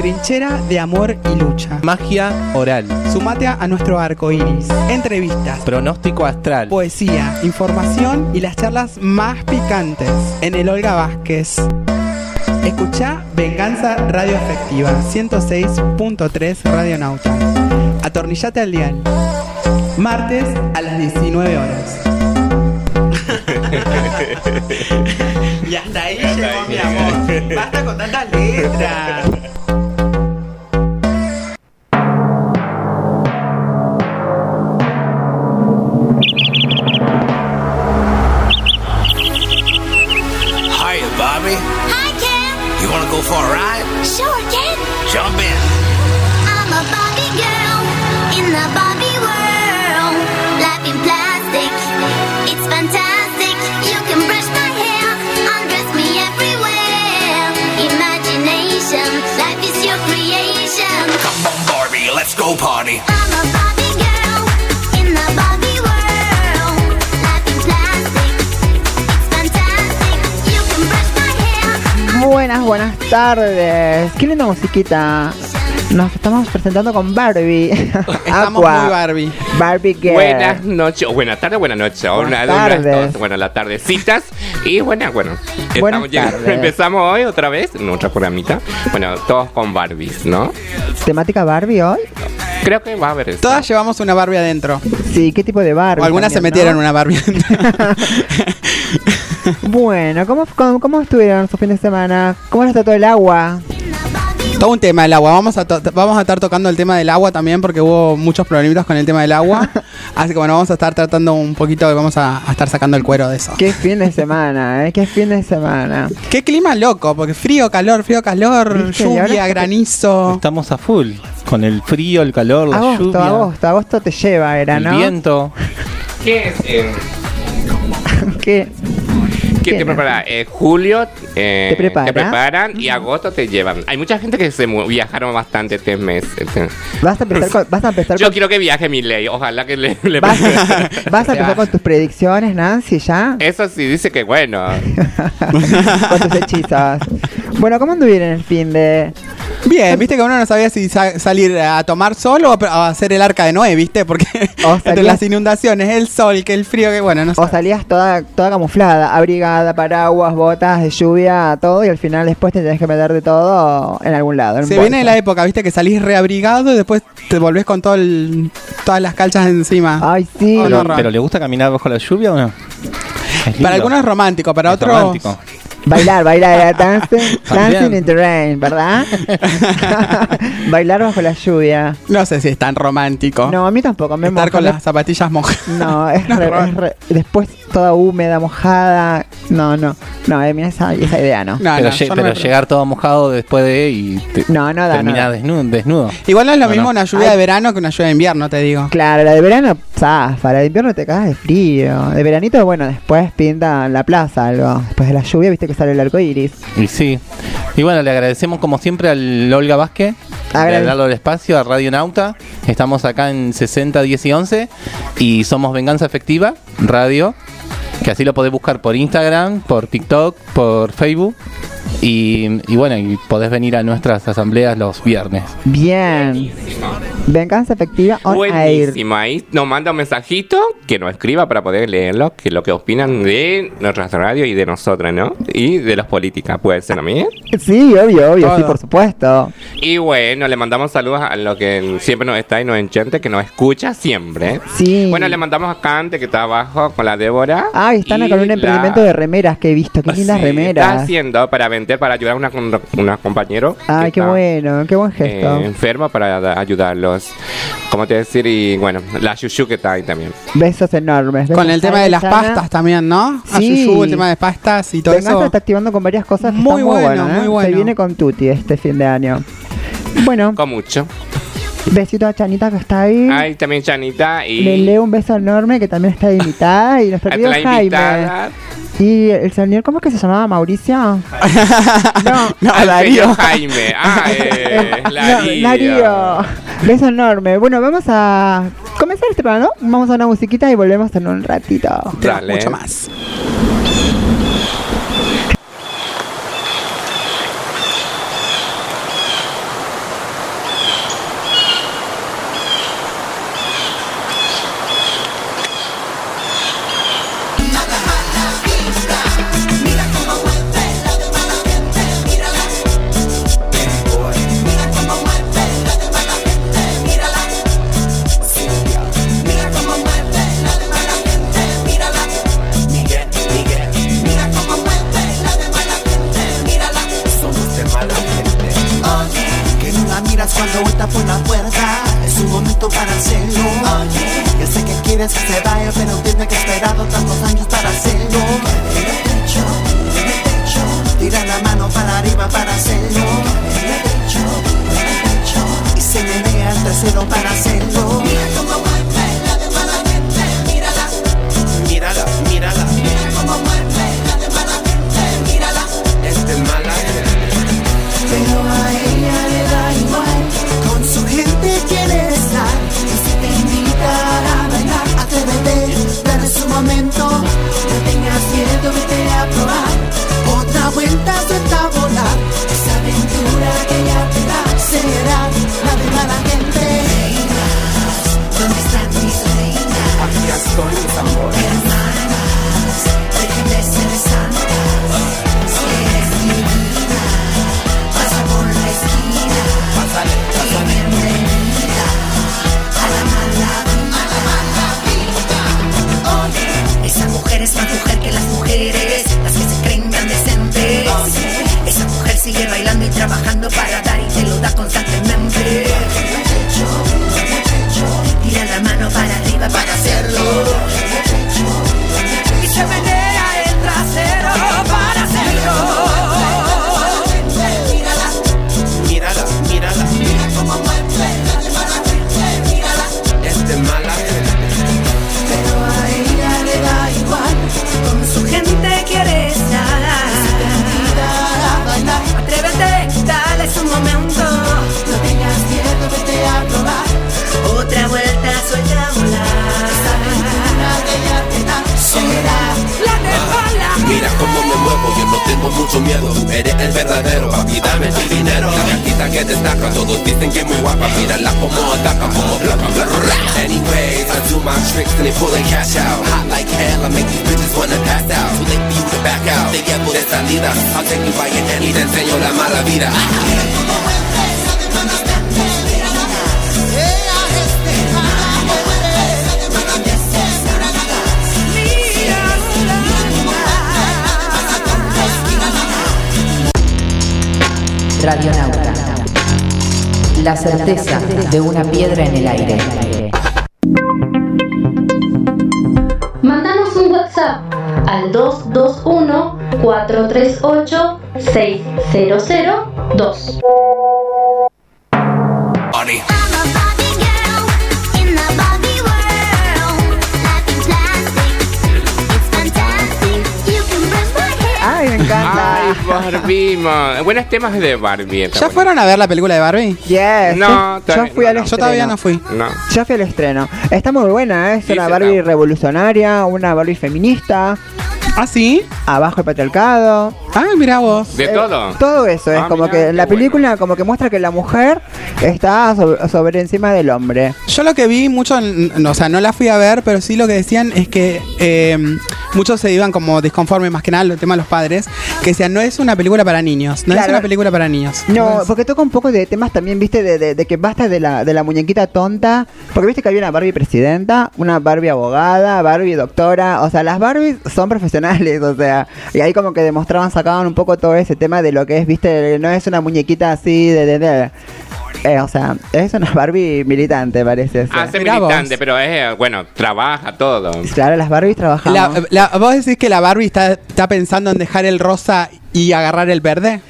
Trinchera de amor y lucha. Magia oral. Sumate a nuestro arco iris. Entrevistas, Pronóstico astral. poesía, información y las charlas más picantes en el Olga Vázquez. Escucha Venganza Radio Efectiva 106.3 Radio Nauta. Atornillate al dial. Martes a las 19 horas. y hasta ahí llegó mi amor. Basta con tantas letras. Tardes. Qué linda musiquita. Nos estamos presentando con Barbie. Estamos Aqua. muy Barbie. Barbie Girl. Buenas noches, o buenas tardes, buenas noches, o Buenas una, una- tardes. bueno, las tardecitas y bueno, Buenas estamos tardes. empezamos hoy otra vez, nuestra programita, bueno, todos con Barbies, ¿no? ¿Temática Barbie hoy? Creo que va a haber eso. Todas llevamos una Barbie adentro. Sí, ¿qué tipo de Barbie? O algunas se metieron ¿no? una Barbie adentro. Bueno, ¿cómo, cómo, cómo estuvieron su fin de semana? ¿Cómo les trató el agua? Todo un tema del agua. Vamos a, vamos a estar tocando el tema del agua también porque hubo muchos problemitas con el tema del agua. Así que bueno, vamos a estar tratando un poquito, vamos a, a estar sacando el cuero de eso. Qué fin de semana, ¿eh? Qué fin de semana. Qué clima loco, porque frío, calor, frío, calor. Y lluvia, granizo. Estamos a full. Con el frío, el calor, la Agosto, lluvia. agosto, agosto te lleva, era, El ¿no? viento. ¿Qué es? ¿Qué? ¿Qué te. Eh, julio eh, ¿Te prepara? preparan y agosto te llevan. Hay mucha gente que se viajaron bastante este mes. este. ¿Vas a empezar con, vas a empezar Yo con, quiero que viaje mi ley, ojalá que le, le vas, vas a empezar con tus predicciones, Nancy, ya? Eso sí, dice que bueno. con tus hechizos. Bueno, ¿cómo anduvieron el fin de...? Bien, viste que uno no sabía si sa- salir a tomar sol o a hacer el arca de Noé, viste, porque entre las inundaciones, el sol, que el frío, que bueno, no sé. O salías toda, toda camuflada, abrigada, paraguas, botas de lluvia, todo, y al final después te tenés que meter de todo en algún lado. en Se viene la época, viste, que salís reabrigado y después te volvés con todo el- todas las calchas encima. Ay, sí. Oh, Pero, ¿le gusta caminar bajo la lluvia o no? Para algunos es romántico, para Es otros... romántico. Bailar, bailar, dancing, También. dancing in the rain, ¿verdad? bailar bajo la lluvia. No sé si es tan romántico. No, a mí tampoco, me Estar moja, con me- las zapatillas mojadas. No, es, No, re- horror. es re- después toda húmeda, mojada. No, no, no, a mí esa, esa idea no. No, pero no, lle- yo no pero me- llegar todo mojado después de y te- No, no da, terminar desnudo, desnudo. Igual no es lo No, mismo no. una lluvia de verano que una lluvia de invierno, te digo. Claro, la de verano zafa, la de invierno te cagas de frío. De veranito, bueno, después pinta en la plaza algo. Después de la lluvia, viste que sale el arco iris. Y sí. Y bueno, le agradecemos como siempre al Olga Vázquez Agrade- de darle el espacio a Radio Nauta. Estamos acá en 60, 10 y 11 y somos Venganza Efectiva Radio, que así lo podés buscar por Instagram, por TikTok, por Facebook. Y, y bueno, y podés venir a nuestras asambleas los viernes. Bien. Venganza efectiva on air. Buenísimo, ahí nos manda un mensajito que nos escriba para poder leerlo, que lo que opinan de nuestras radios y de nosotras, ¿no? Y de las políticas, puede ser también. Sí, obvio, obvio, sí, Todo. por supuesto. Y bueno, le mandamos saludos a lo que siempre nos está y nos enchente, que nos escucha siempre. Sí. Bueno, le mandamos a Cante, que está abajo con la Débora. Ah, y están y con un la- emprendimiento de remeras que he visto. Qué lindas Sí, Está remeras. haciendo para vender, para ayudar a una, con- unos compañeros. Ay, qué bueno, qué buen gesto. eh, enfermo para da- ayudarlos. Como te decir, y bueno, la Shushu que está ahí también. Besos enormes. Con el tema de las pastas también, ¿no? A Sí. Yuyu, el tema de pastas y todo Venganza eso. está activando con varias cosas. Muy están bueno, ¿eh? muy bueno. Se viene con Tuti este fin de año. Bueno, Con mucho. besito a Chanita que está ahí. Hay también Chanita y. Le leo un beso enorme que también está invitada. Y nuestro a querido la Jaime. invitada. Y el señor, ¿cómo es que se llamaba? ¿Mauricio? no, No, Darío. Jaime. Ah, eh, No, Larío. Darío. Beso enorme. Bueno, vamos a comenzar este programa, ¿no? Vamos a una musiquita y volvemos en un ratito. Dale. mucho más. Miras cuando entra por la puerta. Es un momento para hacerlo. Ya sé que quieres que se vaya, pero tiene que esperar tantos años para hacerlo. El techo, en el techo, tira la mano para arriba para hacerlo. El techo, en el techo, y se menea el trasero para hacerlo. Mira cómo mala vida. Oye, esa mujer es más mujer que las mujeres, las que se creen decentes. Esa mujer sigue bailando y trabajando para dar y te lo da constantemente. Tira la mano para arriba para Y se menea el trasero para hacerlo. Mírala, mírala. Mira cómo mueve de mala mírala. Pero a ella le da igual. Con su gente quiere estar. Atrévete, dale su momento. Tengo mucho miedo. Eres el verdadero, papi, dame tu dinero. La gatita que destaca, todos dicen que es muy guapa. Mírala como ataca, como bla bla bla bla. Anyways, I do my tricks and they pulling cash out. Hot like hell, I make these bitches wanna pass out. Too late for you to back out. Te llevo de salida, I'll take you by your hand y te enseño la mala vida. Radionauta. La certeza de una piedra en el aire. Mandanos un WhatsApp al 221 438 6002. Barbie, Buenos temas de Barbie. ¿Ya bueno. fueron a ver la película de Barbie? Yes. No, yo, todavía yo fui no, al no. Yo todavía no fui. No. Yo fui al estreno. Está muy buena, ¿eh? es Sí, una Barbie está. revolucionaria, una Barbie feminista, ¿Ah, sí? abajo el patriarcado. Ah, mira vos. De Eh, todo. Todo eso, es Ah, como mirá, que la bueno. película como que muestra que la mujer está sobre, sobre encima del hombre. Yo lo que vi mucho, o sea, no la fui a ver, pero sí lo que decían es que eh, muchos se iban como disconformes, más que nada el tema de los padres, que decían, no es una película para niños, no es una película para niños. No, porque toca un poco de temas también, viste, de, de- de que basta de la, de la muñequita tonta. Porque viste que había una Barbie presidenta, una Barbie abogada, Barbie doctora. O sea, las Barbies son profesionales, o sea. Y ahí como que demostraban, sacaban un poco todo ese tema de lo que es, viste, no es una muñequita así de... de, de- eh, o sea, es una Barbie militante, parece. ser. Hace Mirá vos. militante, pero es, eh, bueno, trabaja todo. Claro, las Barbies trabajan. la- la- ¿Vos decís que la Barbie está, está pensando en dejar el rosa y agarrar el verde?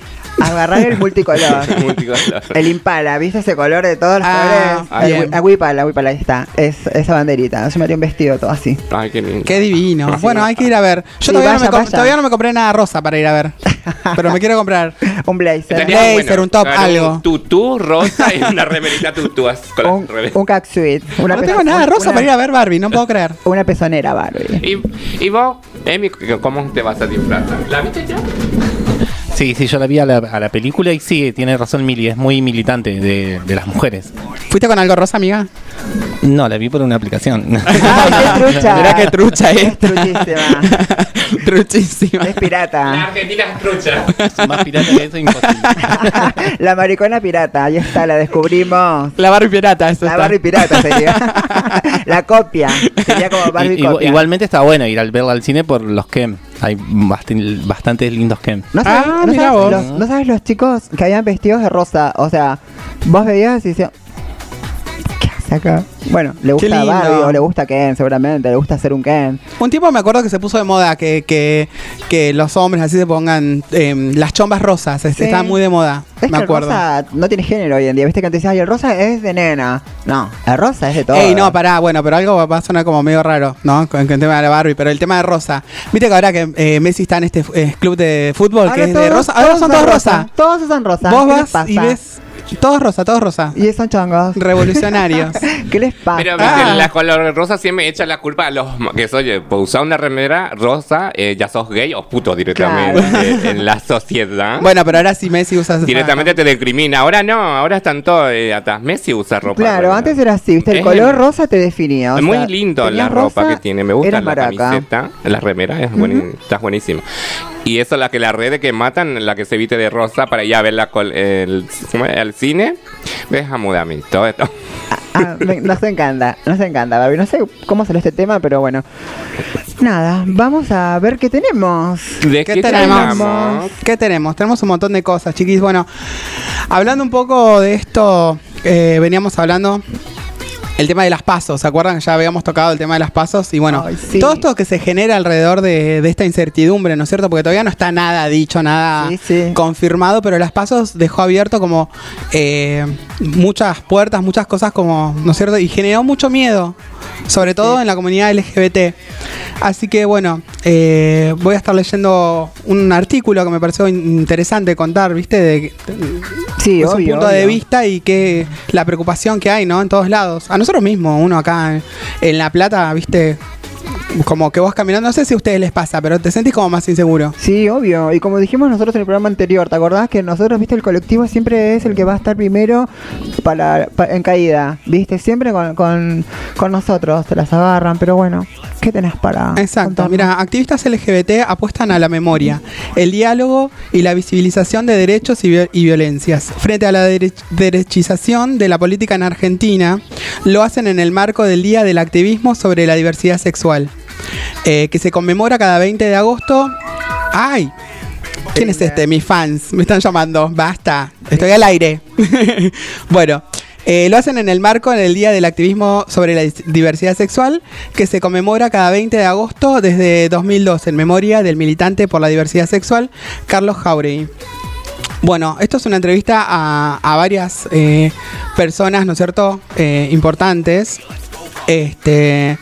Agarrar el multicolor. Multicolor. El impala, ¿viste ese color de todos los Ah, colores? bien. El, ah, Wipala, Wipala, ahí está. Es, esa banderita. Yo me haría un vestido todo así. Ay, qué lindo. Qué divino. Bueno, hay que ir a ver. Yo Sí, todavía, no me com- vaya. todavía no me compré nada rosa para ir a ver. Pero me quiero comprar. Un blazer. Estaría blazer, un top, algo. Un tutú rosa y una remerita tutú. con Un, un catsuit. Una no tengo nada una- rosa para ir a ver Barbie, no puedo creer. Una pezonera, Barbie. Y, y vos, Emi, ¿cómo te vas a disfrazar? ¿La viste ya? Sí, sí, yo la vi a la, a la película y sí, tiene razón Mili, es muy militante de, de las mujeres. ¿Fuiste con algo rosa, amiga? No, la vi por una aplicación. ¡Ay, qué trucha! Mirá qué trucha Es es. truchísima. Truchísima. Es pirata. Argentina es trucha. Más pirata que eso, imposible. la maricona pirata. Ahí está, la descubrimos. La Barbie pirata, eso La está. Barbie pirata sería. la copia. Sería como Barbie igu- copia. igualmente está bueno ir al verla al cine por los Ken. Hay bast- bastantes lindos Ken. ¿No sabes, Ah, no sabes los, ¿No sabes los chicos que habían vestidos de rosa? O sea, vos veías y decías, ¿qué hace acá? Bueno, le gusta. Barbie o le gusta Ken, seguramente, le gusta hacer un Ken. Un tiempo me acuerdo que se puso de moda que, que, que los hombres así se pongan em, las chombas rosas. este, Sí. Estaba muy de moda. Es me que acuerdo. el rosa no tiene género hoy en día, viste que antes decías, "Ay, el rosa es de nena. No, el rosa es de todo. Ey, no, pará, bueno, pero algo va a sonar como medio raro, ¿no? Con, con el tema de la Barbie, pero el tema de Rosa. Viste que ahora que eh, Messi está en este eh, club de fútbol Ahora que es de Rosa, ahora son todos rosa. Todos usan rosa. Vos ¿Qué les vas y ves todos rosa, todos rosa. Y son chongos. Revolucionarios. ¿Qué les pasa? Pero Ah. la color rosa siempre echa la culpa a los que oye, por usar una remera rosa, eh, ya sos gay o puto directamente eh, en la sociedad. Bueno, pero ahora sí Messi usa Directamente te discrimina. Ahora no, ahora están todos eh, atrás. Messi usa ropa. Claro, antes era así, viste, el Es color el- rosa te definía. o Es muy sea, lindo la ropa rosa, que tiene. Me gusta la maraca. camiseta, la remera, es bueni- está buenísima. Y eso, la que la red que matan, la que se viste de rosa para ir a ver la col- el, el cine. Ves a mí todo esto. Ah, me- nos encanta, nos encanta, Barbie. No sé cómo salió este tema, pero bueno. Nada, vamos a ver qué tenemos. ¿De ¿Qué qué tenemos? tenemos? ¿Qué tenemos? Tenemos un montón de cosas, chiquis. Bueno, hablando un poco de esto, eh, veníamos hablando el tema de las pasos. ¿Se acuerdan ya habíamos tocado el tema de las pasos? Y bueno, Ay, sí. todo esto que se genera alrededor de, de esta incertidumbre, ¿no es cierto? Porque todavía no está nada dicho, nada Sí, sí. confirmado, pero las pasos dejó abierto como eh, muchas puertas, muchas cosas como, ¿no es cierto? Y generó mucho miedo, sobre todo en la comunidad LGBT. Así que bueno, eh, voy a estar leyendo un artículo que me pareció in- interesante contar, ¿viste? De, Sí, es un obvio, punto de obvio. vista y que la preocupación que hay, ¿no? En todos lados. A nosotros mismos, uno acá en, en La Plata, ¿viste? Como que vos caminando, no sé si a ustedes les pasa, pero te sentís como más inseguro. Sí, obvio. Y como dijimos nosotros en el programa anterior, ¿te acordás que nosotros, viste, el colectivo siempre es el que va a estar primero para, pa- en caída? ¿Viste? Siempre con, con, con nosotros, te las agarran, pero bueno, ¿qué tenés para Exacto, mira, activistas LGBT apuestan a la memoria, el diálogo y la visibilización de derechos y, vi- y violencias. Frente a la derech- derechización de la política en Argentina, lo hacen en el marco del Día del Activismo sobre la Diversidad Sexual, eh, que se conmemora cada 20 de agosto. ¡Ay! ¿Quién es este? Mis fans me están llamando. Basta, estoy al aire. bueno. eh, lo hacen en el marco del Día del Activismo sobre la Diversidad Sexual, que se conmemora cada 20 de agosto desde 2002 en memoria del militante por la diversidad sexual, Carlos Jauregui. Bueno, esto es una entrevista a, a varias eh, personas, ¿no es cierto?, Eh, importantes. Este.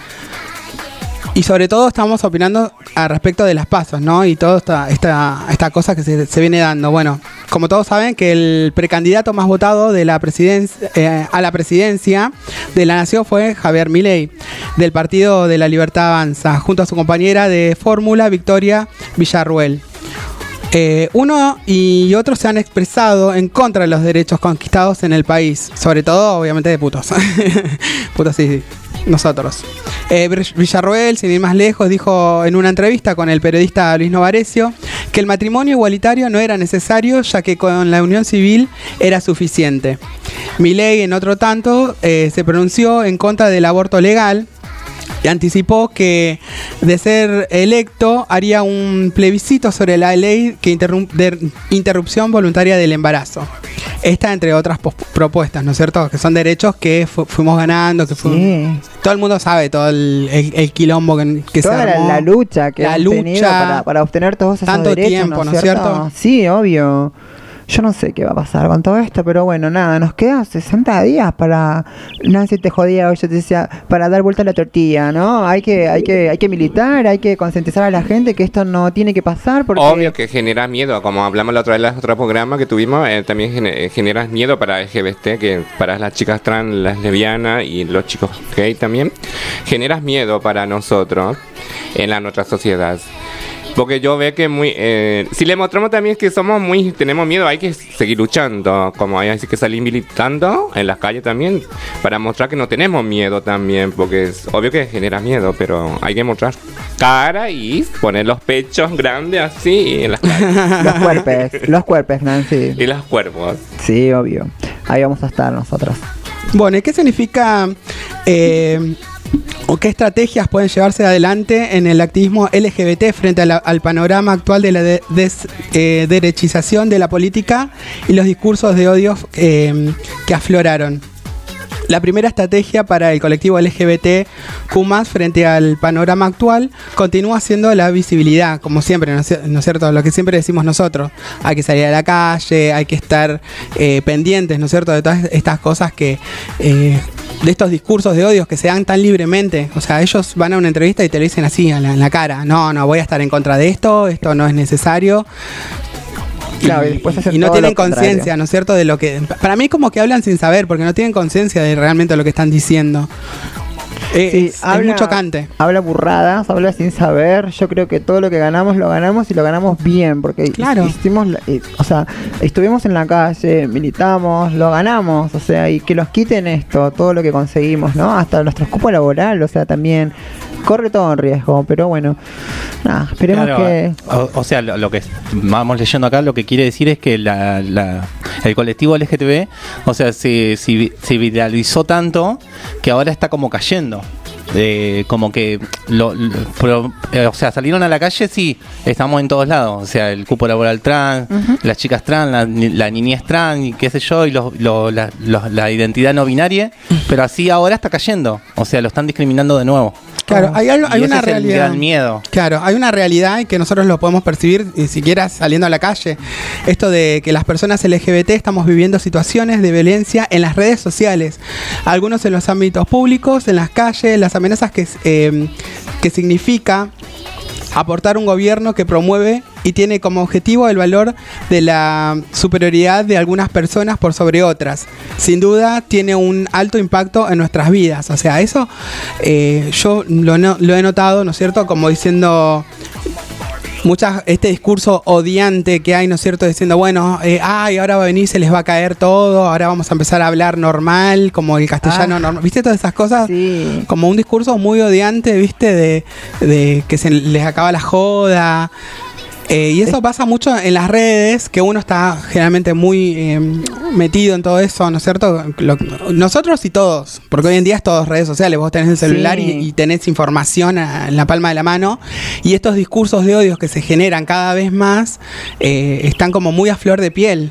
Y sobre todo estamos opinando al respecto de las pasos, ¿no? Y toda esta, esta, cosa que se, viene dando. Bueno, como todos saben que el precandidato más votado de la eh, a la presidencia de la nación fue Javier Milei, del Partido de la Libertad Avanza, junto a su compañera de fórmula, Victoria Villarruel. Eh, uno y otro se han expresado en contra de los derechos conquistados en el país, sobre todo, obviamente, de putos. putos, sí, nosotros. Eh, Vill- Villarroel, sin ir más lejos, dijo en una entrevista con el periodista Luis Novarecio que el matrimonio igualitario no era necesario, ya que con la unión civil era suficiente. Milei, en otro tanto, eh, se pronunció en contra del aborto legal y anticipó que de ser electo haría un plebiscito sobre la ley que interrum- de interrupción voluntaria del embarazo. Esta entre otras propuestas, ¿no es cierto? Que son derechos que fu- fuimos ganando, que fu- Sí. todo el mundo sabe todo el, el- el quilombo que, que se Toda la, armó. la lucha que La lucha, para, para obtener todos esos tanto derechos, tiempo, ¿no es cierto? Sí, obvio. Yo no sé qué va a pasar con todo esto, pero bueno, nada, nos quedan 60 días para Nancy te jodía hoy yo te decía para dar vuelta a la tortilla, ¿no? Hay que hay que hay que militar, hay que concientizar a la gente que esto no tiene que pasar porque Obvio que genera miedo, como hablamos la otra vez en otro programa que tuvimos, eh, también gene- genera miedo para LGBT, que para las chicas trans, las lesbianas y los chicos gay también. Generas miedo para nosotros en la nuestra sociedad. Porque yo veo que muy... eh, si le mostramos también que somos muy... Tenemos miedo, hay que seguir luchando. Como hay que salir militando en las calles también. Para mostrar que no tenemos miedo también. Porque es obvio que genera miedo, pero hay que mostrar cara y poner los pechos grandes así en las calles. los cuerpes, los cuerpes, Nancy. y los cuerpos. Sí, obvio. Ahí vamos a estar nosotros. Bueno, ¿y qué significa eh, ¿O qué estrategias pueden llevarse adelante en el activismo LGBT frente al panorama actual de la de- eh, derechización de la política y los discursos de odio eh, que afloraron? La primera estrategia para el colectivo LGBTQ frente al panorama actual continúa siendo la visibilidad, como siempre, ¿no es cier- no es cierto? Lo que siempre decimos nosotros. Hay que salir a la calle, hay que estar eh, pendientes, ¿no es cierto? De todas estas cosas que... eh, de estos discursos de odios que se dan tan libremente. O sea, ellos van a una entrevista y te lo dicen así, en la, en la cara. No, no, voy a estar en contra de esto, esto no es necesario. Claro, y después hacen y no tienen conciencia, ¿no es cierto? De lo que. Para mí, como que hablan sin saber, porque no tienen conciencia de realmente lo que están diciendo. Eh, Sí, es, es habla- muy chocante. Habla burradas, habla sin saber. Yo creo que todo lo que ganamos lo ganamos y lo ganamos bien, porque Claro. hicimos, eh, o sea, estuvimos en la calle, militamos, lo ganamos, o sea, y que los quiten esto, todo lo que conseguimos, ¿no? Hasta nuestro escupo laboral, o sea, también corre todo en riesgo, pero bueno, nada, esperemos Claro, que o, o sea, lo, lo que vamos leyendo acá, lo que quiere decir es que la, la- el colectivo LGTB, o sea, se, se, se viralizó tanto que ahora está como cayendo. Eh, como que lo, lo- pero, eh, o sea salieron a la calle sí estamos en todos lados o sea el cupo laboral trans las chicas trans la, la niñez trans y qué sé yo y los- lo- la, la identidad no binaria pero así ahora está cayendo o sea lo están discriminando de nuevo Claro, hay, algo- hay Y ese una es el realidad. gran miedo Claro, hay una realidad y que nosotros lo podemos percibir ni siquiera saliendo a la calle. Esto de que las personas LGBT estamos viviendo situaciones de violencia en las redes sociales. Algunos en los ámbitos públicos, en las calles, las amenazas que, eh, que significa aportar un gobierno que promueve y tiene como objetivo el valor de la superioridad de algunas personas por sobre otras. Sin duda tiene un alto impacto en nuestras vidas. O sea, eso eh, yo lo, no- lo he notado, ¿no es cierto? Como diciendo muchas este discurso odiante que hay, ¿no es cierto? Diciendo, bueno, eh, ay, ahora va a venir, se les va a caer todo, ahora vamos a empezar a hablar normal, como el castellano Ah. normal. ¿Viste todas esas cosas? Sí. Como un discurso muy odiante, ¿viste? De, de que se les acaba la joda. Eh, y eso pasa mucho en las redes, que uno está generalmente muy eh, metido en todo eso, ¿no es cierto? Lo- nosotros y todos, porque hoy en día es todo redes sociales, vos tenés el celular Sí. y, y tenés información a- en la palma de la mano, y estos discursos de odios que se generan cada vez más eh, están como muy a flor de piel.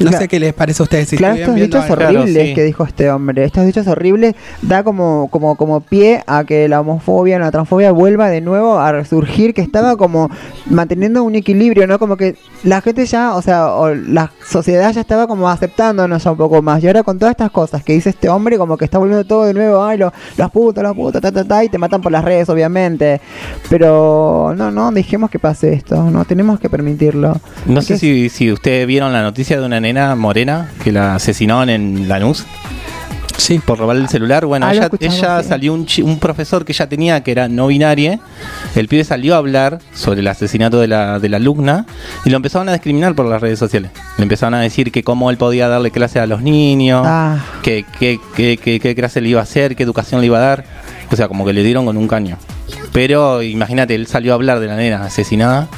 No Claro. sé qué les parece a ustedes. Si Claro, estos dichos algo. Claro, horribles sí. que dijo este hombre, estos dichos horribles da como, como, como pie a que la homofobia, la transfobia vuelva de nuevo a resurgir, que estaba como manteniendo un equilibrio, ¿no? Como que la gente ya, o sea, o la sociedad ya estaba como aceptándonos un poco más. Y ahora con todas estas cosas que dice este hombre, como que está volviendo todo de nuevo, ay, lo- los putos, los putos, ta, ta, ta, y te matan por las redes, obviamente. Pero no, no, dejemos que pase esto, no tenemos que permitirlo. No sé si, si ustedes vieron la noticia de una nena morena que la asesinaron en Lanús. Sí. Por robar el celular. Bueno, Ah, ella, ella sí. salió un, un profesor que ella tenía que era no binaria. El pibe salió a hablar sobre el asesinato de la, de la alumna y lo empezaron a discriminar por las redes sociales. Le empezaron a decir que cómo él podía darle clase a los niños, Ah. que qué que, que- qué clase le iba a hacer, qué educación le iba a dar. O sea, como que le dieron con un caño. Pero imagínate, él salió a hablar de la nena asesinada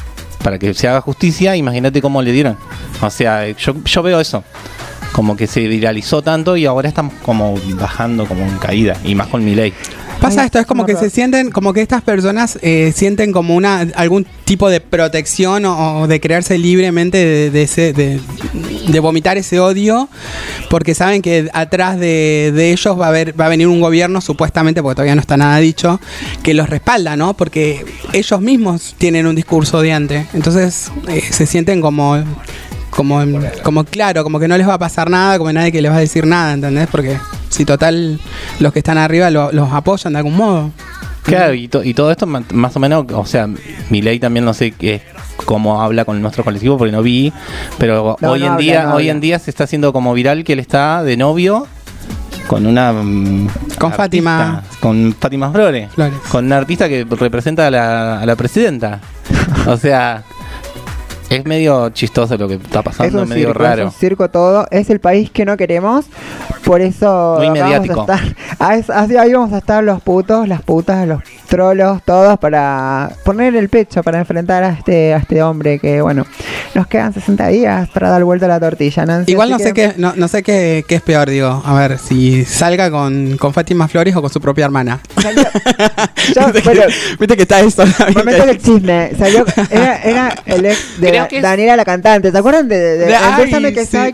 para que se haga justicia. Imagínate cómo le dieron. O sea, yo, yo veo eso. Como que se viralizó tanto y ahora están como bajando como en caída. Y más con mi ley. Pasa esto, es como que se sienten, como que estas personas eh, sienten como una algún tipo de protección o, o de crearse libremente de, de ese- de- de vomitar ese odio, porque saben que atrás de, de ellos va a haber, va a venir un gobierno, supuestamente, porque todavía no está nada dicho, que los respalda, ¿no? Porque ellos mismos tienen un discurso odiante. Entonces eh, se sienten como como, como claro, como que no les va a pasar nada, como nadie que les va a decir nada, ¿entendés? Porque si total los que están arriba lo- los apoyan de algún modo. Claro, y, to- y todo esto ma- más o menos, o sea, mi ley también no sé qué cómo habla con nuestro colectivo porque no vi, pero No, hoy no en habla, día no hoy en día se está haciendo como viral que él está de novio con una mm, Con Fátima. con Fátima Flores, Flores. con una artista que representa a la, a la presidenta. O sea, es medio chistoso lo que está Es pasando, un, medio circo, raro. es un circo todo. Es el país que no queremos. Por eso Muy vamos mediático. a estar. a es- Así ahí vamos a estar los putos, las putas, los trolos, todos para poner el pecho, para enfrentar a este, a este hombre que, bueno, nos quedan 60 días para dar vuelta a la tortilla, Nancy. Igual no sé que- qué, no, no sé qué, qué es peor, digo. A ver, si salga con, con Fátima Flores o con su propia hermana. Salió- Yo, Viste, bueno, que, viste que está eso. ¿no? momento del chisme. Salió, era, era el ex de Daniela la cantante. ¿Te acuerdan de, de, de De- ay, Bésame que sí. soy?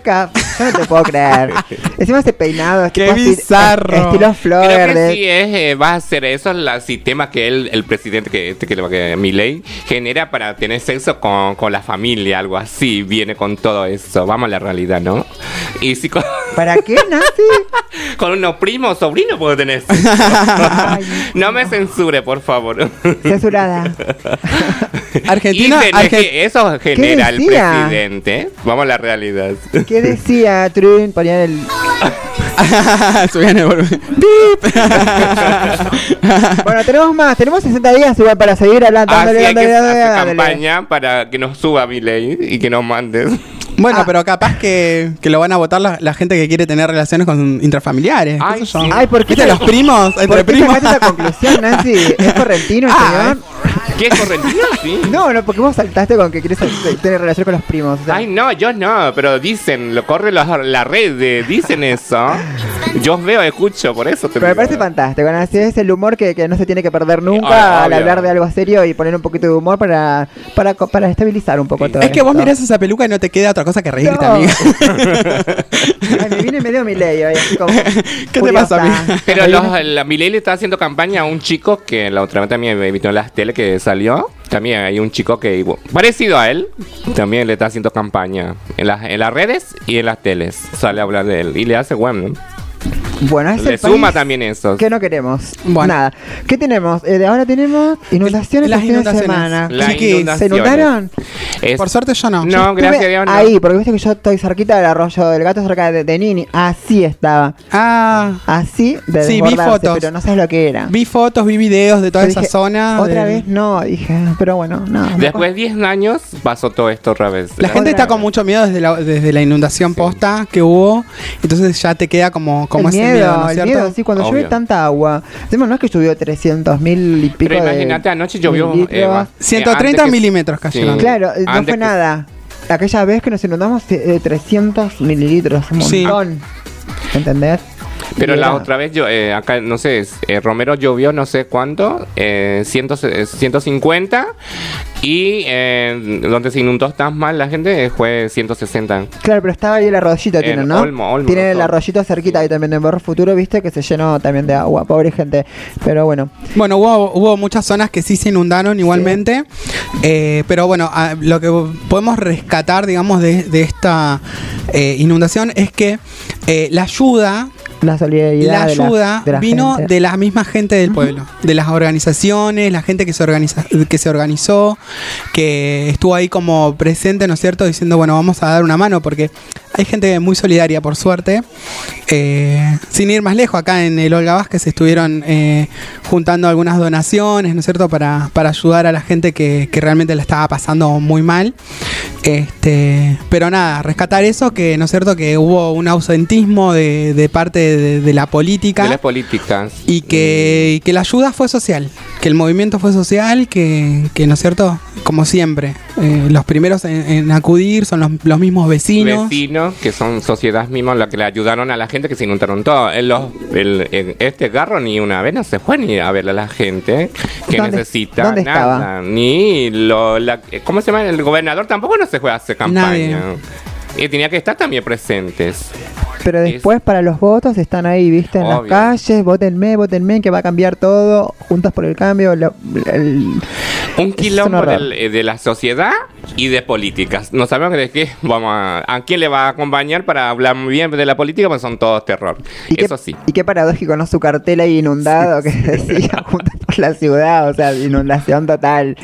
Yo no te puedo creer. Encima ese peinado. Qué tipo así, bizarro. Estilo Flor. De- sí es, eh, va a ser eso el sistema que él, el presidente que, este, que, que Milei genera para tener sexo con, con la familia, algo así, viene con todo eso. Vamos a la realidad, ¿no? Y si con, ¿Para qué, Nancy? con unos primos o sobrinos puedo tener sexo. no me censure, por favor. Censurada. Argentina, Y Arge- que eso genera el presidente. Vamos a la realidad. ¿Qué decía Trun? Ponían el. Subían el volumen. Bueno, tenemos más. Tenemos 60 días igual para seguir hablando. Hay que dándole, dándole, hacer campaña para que nos suba Milei y que nos mande. Bueno, Ah. pero capaz que, que lo van a votar la, la gente que quiere tener relaciones con intrafamiliares. qué Ay, yo. sí. Ay, ¿por qué ¿Viste te- los primos? ¿Por Entre qué primos. esa conclusión, Nancy? ¿Es correntino el Ah, señor? ¿Qué es correntino? Sí. No, no, porque vos saltaste con que quieres tener relación con los primos. o sea, Ay, no, yo no, pero dicen, lo corre la, la red, de- dicen eso. Yo veo, escucho, por eso te Pero me digo. parece fantástico, ¿no? Así es el humor que, que no se tiene que perder nunca Ah, al obvio. hablar de algo serio y poner un poquito de humor para, para, para estabilizar un poco todo Es que vos esto. mirás esa peluca y no te queda otra cosa que reírte, No. amiga. Ay, me viene medio mi ley hoy, así como ¿Qué te pasa, furiosa. amiga? Pero los, la Milei le está haciendo campaña a un chico que la otra vez también me invitó en las tele que salió. También hay un chico que parecido a él, también le está haciendo campaña en las, en las redes y en las teles. Sale a hablar de él y le hace bueno. Bueno, es Le el suma país también eso. que no queremos. Bueno. Nada. ¿Qué tenemos? Eh, de ahora tenemos inundaciones Las el fin de semana. Las Chiquis, ¿Se inundaciones. inundaron? Es- Por suerte yo no. No, Yo gracias a estuve Dios no. Ahí, porque viste que yo estoy cerquita del arroyo del gato, cerca de, de Nini. Así estaba. Ah, Así de Sí, vi desbordarse, fotos. pero no sabes lo que era. vi fotos, vi videos de toda Yo esa dije, zona. Otra del- vez no, dije, pero bueno, no. Después de 10 años pasó todo esto otra vez. La gente está con mucho miedo desde la, desde la inundación posta que hubo. Entonces ya te queda como, como el ese miedo, miedo, ¿no el cierto? miedo, sí, cuando Obvio. llueve tanta agua. Encima no es que llovió 300 mil y pico Pero imagínate, anoche llovió. mililitros. eh, va- 130 antes que- milímetros cayeron. Claro, eh, no fue que- nada. Aquella vez que nos inundamos eh, 300 mililitros, un Sí. montón. ¿Entendés? Pero la otra vez, yo, eh, acá, no sé, eh, Romero llovió no sé cuánto, eh, 100, eh, 150, y eh, donde se inundó tan mal la gente eh, fue 160. Claro, pero estaba ahí el arroyito, En tienen, ¿no? Olmo, Olmo, tienen el arroyito cerquita ahí también en Borro Futuro, viste, que se llenó también de agua, pobre gente. Pero bueno, Bueno, hubo, hubo muchas zonas que sí se inundaron igualmente, eh, pero bueno, a- lo que podemos rescatar, digamos, de, de esta eh, inundación es que eh, la ayuda, la solidaridad. la de la- ayuda de la vino gente. de la misma gente del pueblo, de las organizaciones, la gente que se organiza, que se organizó, que estuvo ahí como presente, ¿no es cierto? Diciendo, bueno, vamos a dar una mano, porque hay gente muy solidaria, por suerte. Eh, sin ir más lejos, acá en el Olga Vázquez estuvieron eh, juntando algunas donaciones, ¿no es cierto?, para, para ayudar a la gente que, que realmente la estaba pasando muy mal. Este, pero nada, rescatar eso, que no es cierto que hubo un ausentismo de, de parte de, de la política De las políticas. y que, y que la ayuda fue social, que el movimiento fue social, que, que no es cierto, como siempre, eh, los primeros en, en acudir son los, los mismos vecinos. Vecinos, que son sociedades mismas las que le ayudaron a la gente que se inundaron todo. En los, el- en este garro ni una vez no se fue ni a ver a la gente que ¿Dónde- necesita dónde nada. estaba? Ni lo, la, ¿cómo se llama? El gobernador tampoco no se fue a hacer campaña. Nadie. Y tenía que estar también presentes. Pero después para los votos están ahí, viste, en las Obvio. calles, votenme, votenme, que va a cambiar todo, juntos por el cambio. lo- el- Un quilombo del- eh, de la sociedad y de políticas. No sabemos de qué vamos a, a quién le va a acompañar para hablar muy bien de la política, pues son todos terror. y, Eso qué, sí. y qué paradójico, ¿no? Su cartel ahí inundado que decía juntos por la ciudad, o sea, inundación total.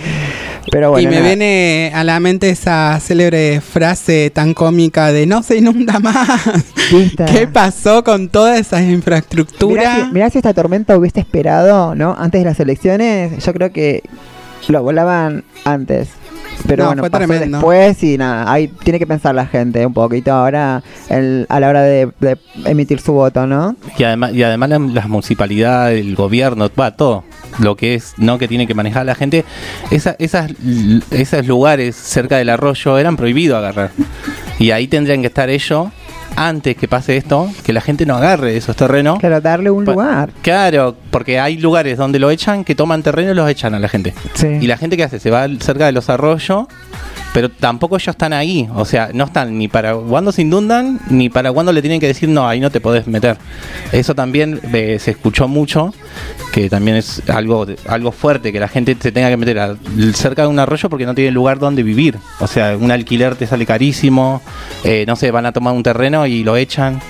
Pero bueno, y me nada. viene a la mente esa célebre frase tan cómica de no se inunda más. ¿Qué pasó con toda esa infraestructura? Mirá si, mirá si esta tormenta hubiese esperado, ¿no? Antes de las elecciones, yo creo que lo volaban antes. Pero No, bueno, fue pasó tremendo. después y nada, ahí tiene que pensar la gente un poquito ahora el- a la hora de, de emitir su voto, ¿no? Y además, y además la, las municipalidades, el gobierno, va, todo. lo que es, no que tiene que manejar la gente, esa- esas, esos lugares cerca del arroyo eran prohibidos agarrar. Y ahí tendrían que estar ellos antes que pase esto, que la gente no agarre esos terrenos. Claro, darle un lugar. Claro, porque hay lugares donde lo echan, que toman terreno y los echan a la gente. Sí. Y la gente que hace, se va cerca de los arroyos, pero tampoco ellos están ahí. O sea, no están ni para cuando se inundan, ni para cuando le tienen que decir, no, ahí no te podés meter. Eso también eh, se escuchó mucho, que también es algo, algo fuerte, que la gente se tenga que meter a- cerca de un arroyo porque no tiene lugar donde vivir. O sea, un alquiler te sale carísimo, eh, no sé, van a tomar un terreno y lo echan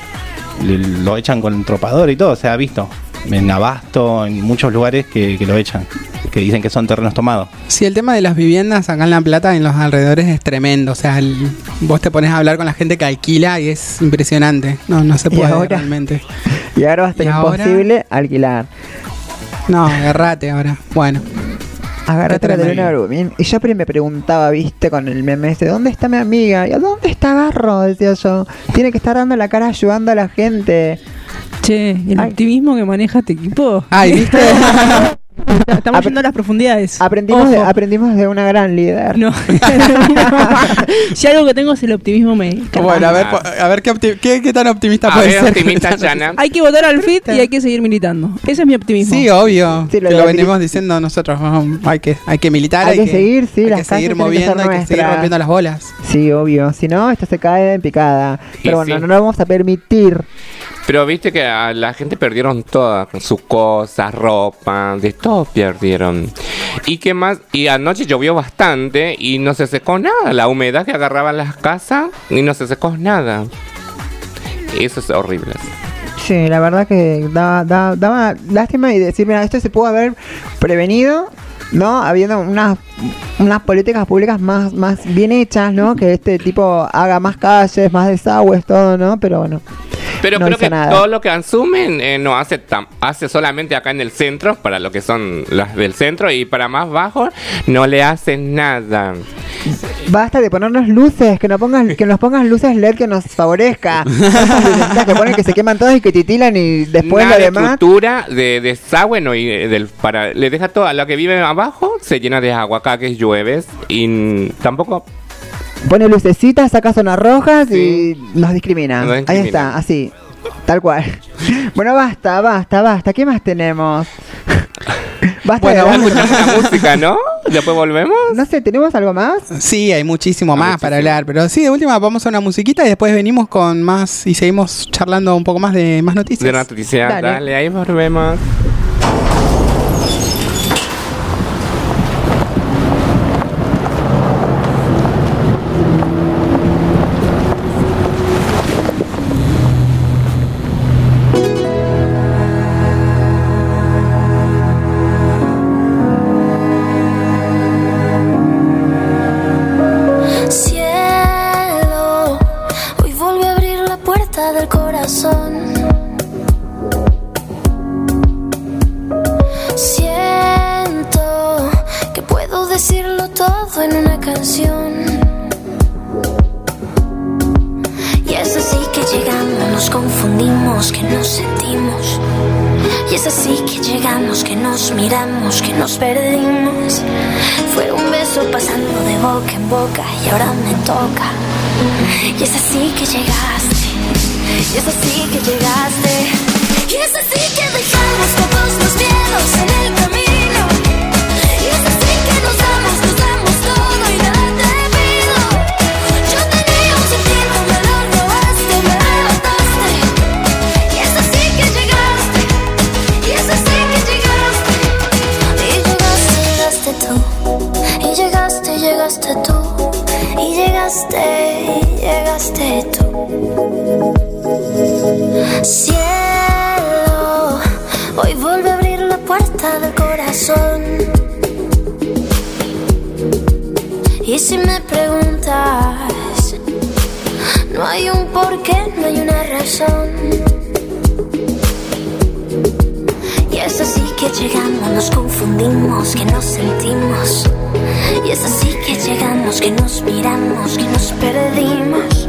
lo echan con tropador y todo, se ha visto. En Abasto, en muchos lugares que, que lo echan, que dicen que son terrenos tomados. Sí, el tema de las viviendas acá en La Plata, en los alrededores, es tremendo. O sea, el- vos te pones a hablar con la gente que alquila y es impresionante. No, no se Y puede ahora- realmente. Y ahora va a ahora- imposible alquilar. No, agarrate ahora. Bueno. Agárrate la de. Luna Rubin. Y yo me preguntaba, viste, con el meme ese, ¿dónde está mi amiga? ¿Y a dónde está Garro? Decía yo. Tiene que estar dando la cara ayudando a la gente. Che, el Ay. optimismo que maneja este equipo. Ay, ¿viste? Estamos Apre- yendo a las profundidades. Aprendimos de, aprendimos de una gran líder. No. si algo que tengo es el optimismo me Bueno, a ver, po- a ver qué, qué, qué tan optimista A puede ver, ser. optimista. Hay que votar al FIT y hay que seguir militando. Ese es mi optimismo. Sí, obvio. Sí, lo que venimos diciendo nosotros. Hay que, hay que militar. Hay que seguir, sí, hay las que seguir tienen que moviendo, hay que seguir rompiendo las bolas. Sí, obvio. Si no, esto se cae en picada. Pero bueno, sí. no lo vamos a permitir. Pero viste que a la gente perdieron todas sus cosas, ropa, de todo perdieron. Y qué más, y anoche llovió bastante y no se secó nada. La humedad que agarraban las casas y no se secó nada. Eso es horrible. Sí, la verdad que daba, daba, daba lástima y decir, mira, esto se pudo haber prevenido, ¿no? Habiendo unas, unas políticas públicas más, más bien hechas, ¿no? Que este tipo haga más calles, más desagües, todo, ¿no? Pero bueno. Pero no creo que nada. todo lo que asumen eh, no hace tan, hace solamente acá en el centro, para lo que son las del centro, y para más bajo no le hacen nada. Basta de ponernos luces, que nos pongas, que nos pongas luces LED que nos favorezca. Que ponen que se queman todas y que titilan y después de demás. estructura de desagüe no, y eh, del, para, le deja todo a lo que vive abajo, se llena de agua acá que llueves y tampoco Pone lucecitas, saca zonas rojas y nos discrimina. Nos Ahí está, así. Tal cual. Bueno, basta, basta, basta. ¿Qué más tenemos? basta Bueno, vamos hablar- escuchamos la música, ¿no? Después volvemos. No sé, ¿tenemos algo más? Sí, hay muchísimo Ah, más muchísimo. para hablar, pero sí, de última vamos a una musiquita y después venimos con más y seguimos charlando un poco más de más noticias. De una noticia, Dale. dale, ahí volvemos. Llegaste, llegaste tú. Cielo, hoy vuelve a abrir la puerta del corazón. Y si me preguntas, no hay un porqué, no hay una razón. Y es así que llegamos, nos confundimos, que nos sentimos. Y es así que llegamos, que nos miramos, que nos perdimos.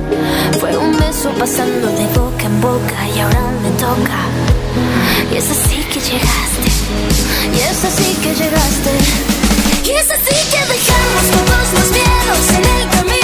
Fue un beso pasando de boca en boca y ahora me toca. Y es así que llegaste. Y es así que llegaste. Y es así que dejamos todos los miedos en el camino.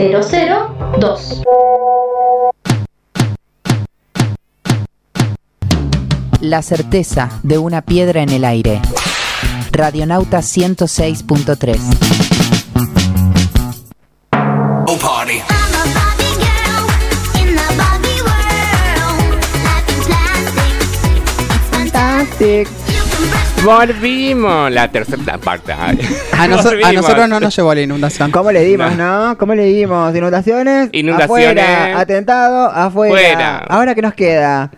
221-438-6002. La certeza de una piedra en el aire. Radionauta 106.3. Go party. Fantastic. Volvimos. La tercera parte. Ay. A, noso- a Volvimos. nosotros no nos llevó la inundación. ¿Cómo le dimos, no? ¿Cómo le dimos? Inundaciones. Inundaciones. Afuera. Atentado. Afuera. Fuera. Ahora que nos queda.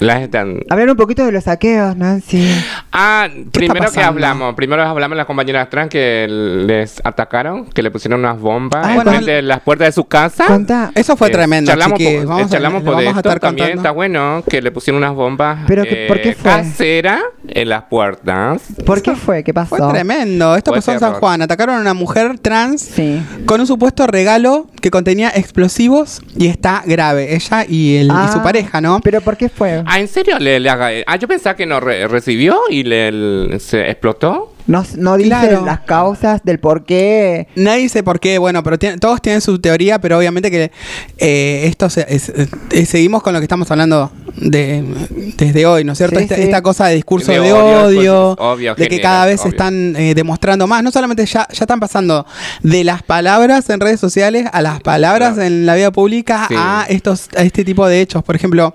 Las están. Hablar un poquito de los saqueos, Nancy. Ah, primero que hablamos, primero hablamos de las compañeras trans que les atacaron, que le pusieron unas bombas Ah, en bueno. frente de las puertas de su casa. Eso fue Eh, tremendo, charlamos po- Vamos eh, a- por vamos esto estar también está bueno que le pusieron unas bombas Pero que- ¿por qué fue? caseras en las puertas. ¿Por qué fue? ¿Qué pasó? Fue tremendo. Esto Fue pasó en San. Juan. Atacaron a una mujer trans Sí. con un supuesto regalo que contenía explosivos y está grave. Ella y, el, y Ah, su pareja, ¿no? ¿Pero por qué fue? Ah, ¿en serio le, le haga- Ah, yo pensaba que no re- recibió y le, le- se explotó. No, no dice Claro. las causas del por qué. Nadie dice por qué, bueno, pero tiene- todos tienen su teoría, pero obviamente que eh, esto se- es- eh, seguimos con lo que estamos hablando de, desde hoy, ¿no es cierto? Sí, Esta, sí. esta cosa de discurso De de, odio, odio, pues, obvio, de que genera, cada vez obvio. están eh, demostrando más, no solamente ya, ya están pasando de las palabras en redes sociales a las palabras Claro. en la vida pública Sí. a estos a este tipo de hechos. Por ejemplo,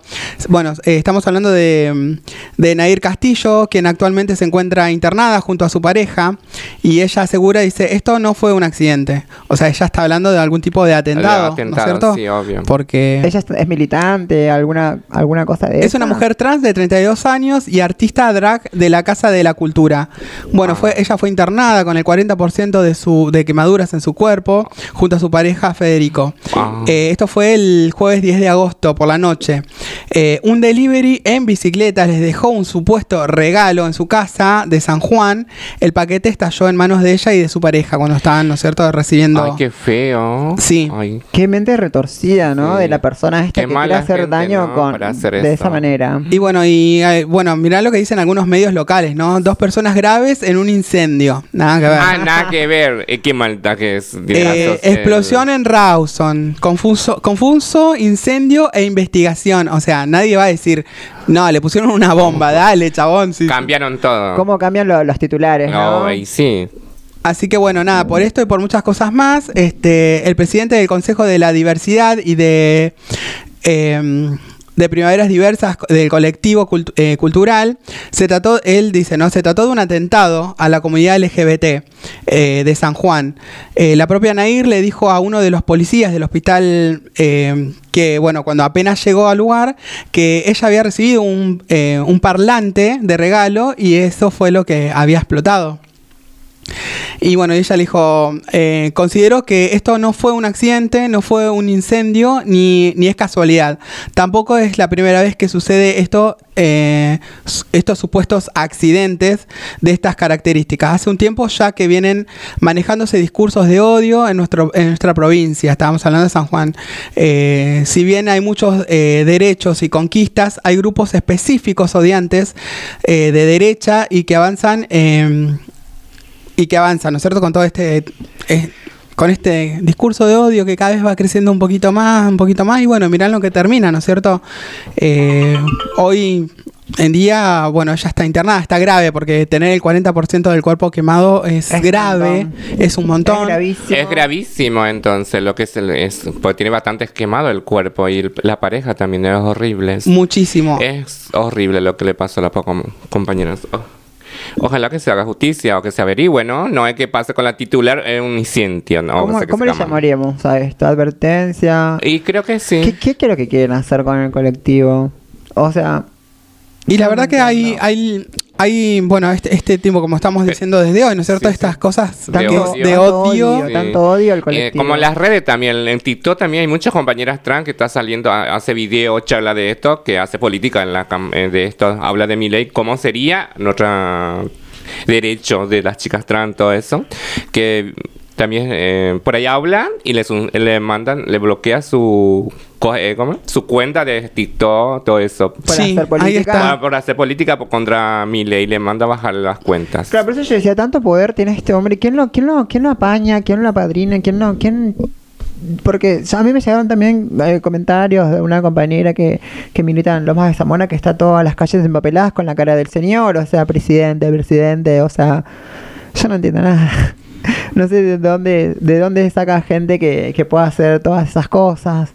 bueno, eh, estamos hablando de, de Nair Castillo, quien actualmente se encuentra internada junto a su pareja y ella asegura, dice, esto no fue un accidente. O sea, ella está hablando de algún tipo de atentado, ¿no es cierto? sí, obvio. Porque Ella es, es militante, alguna, alguna cosa de es esa? una mujer trans de 32 años y artista drag de la Casa de la Cultura. Bueno, fue ella fue internada con el 40% de su de quemaduras en su cuerpo junto a su pareja Federico. Ah. Eh, esto fue el jueves 10 de agosto por la noche. Eh, un delivery en bicicleta les dejó un supuesto regalo en su casa de San Juan. El paquete estalló en manos de ella y de su pareja cuando estaban, ¿no es cierto?, recibiendo... Ay, qué feo. Sí. Ay. Qué mente retorcida, ¿no? Sí. De la persona esta Qué que quiere hacer gente, daño ¿no? con para hacer de eso. esa manera. Y bueno, y eh, bueno, mirá lo que dicen algunos medios locales, ¿no? Dos personas graves en un incendio. Nada que ver. Ah, nada que ver. Eh, qué maldad que es. Eh, el- explosión en Rawson, confuso, confuso, incendio e investigación. O sea, nadie va a decir, no, le pusieron una bomba, dale, chabón. sí". Cambiaron todo. ¿Cómo cambian lo- los titulares, no? No, y sí. Así que bueno, nada, por esto y por muchas cosas más, este, el presidente del Consejo de la Diversidad y de, em, de Primaveras Diversas del colectivo eh, cultural, se trató, él dice, ¿no? Se trató de un atentado a la comunidad LGBT eh, de San Juan. Eh, la propia Nair le dijo a uno de los policías del hospital em, que, bueno, cuando apenas llegó al lugar, que ella había recibido un, eh, un parlante de regalo y eso fue lo que había explotado. Y bueno, ella le dijo, eh, considero que esto no fue un accidente, no fue un incendio, ni, ni es casualidad. Tampoco es la primera vez que sucede esto, eh, estos supuestos accidentes de estas características. Hace un tiempo ya que vienen manejándose discursos de odio en, nuestro, en nuestra provincia, estábamos hablando de San Juan. Eh, si bien hay muchos eh, derechos y conquistas, hay grupos específicos odiantes eh, de derecha y que avanzan... y que avanza, ¿no es cierto? Con todo este eh, con este discurso de odio que cada vez va creciendo un poquito más, un poquito más, y bueno, mirá lo que termina, ¿no es cierto? Eh, hoy en día, bueno, ella está internada, está grave, porque tener el 40% del cuerpo quemado es, grave, montón. es un montón. Es gravísimo. Es gravísimo entonces lo que es, el, es porque tiene bastante quemado el cuerpo y el- la pareja también es horrible. Es, Muchísimo. es horrible lo que le pasó a las pocas compañeras. Oh. Ojalá que se haga justicia o que se averigüe, ¿no? No es que pase con la titular en un incendio, ¿no? ¿Cómo, cómo le llama. llamaríamos a esto? ¿Advertencia? Y creo que sí. ¿Qué, qué creo que quieren hacer con el colectivo? O sea, Y la verdad que hay, hay, hay, bueno, este, este tipo, como estamos diciendo desde hoy, ¿no es cierto? Estas cosas De que- odio. de Tanto odio. odio. tanto odio al Eh, colectivo. como en las redes también, en TikTok también hay muchas compañeras trans que está saliendo, a- hace video, charla de esto, que hace política en la cam- eh, de esto, habla de mi ley, cómo sería nuestro derecho de las chicas trans, todo eso, que también eh, por ahí hablan y le, su- le mandan, le bloquea su co- eh, ¿cómo? su cuenta de TikTok, todo eso. Por Sí, hacer ahí política. está. Por, por hacer política por- contra mi ley, le manda a bajar las cuentas. Claro, por eso yo decía, tanto poder tiene este hombre. ¿Quién lo, quién lo, quién lo apaña? ¿Quién lo apadrina? ¿Quién no? ¿Quién...? Porque a mí me llegaron también eh, comentarios de una compañera que, que milita en Lomas de Zamora que está todas las calles empapeladas con la cara del señor, o sea, presidente, presidente, o sea, yo no entiendo nada. No sé de dónde, de dónde saca gente que, que pueda hacer todas esas cosas.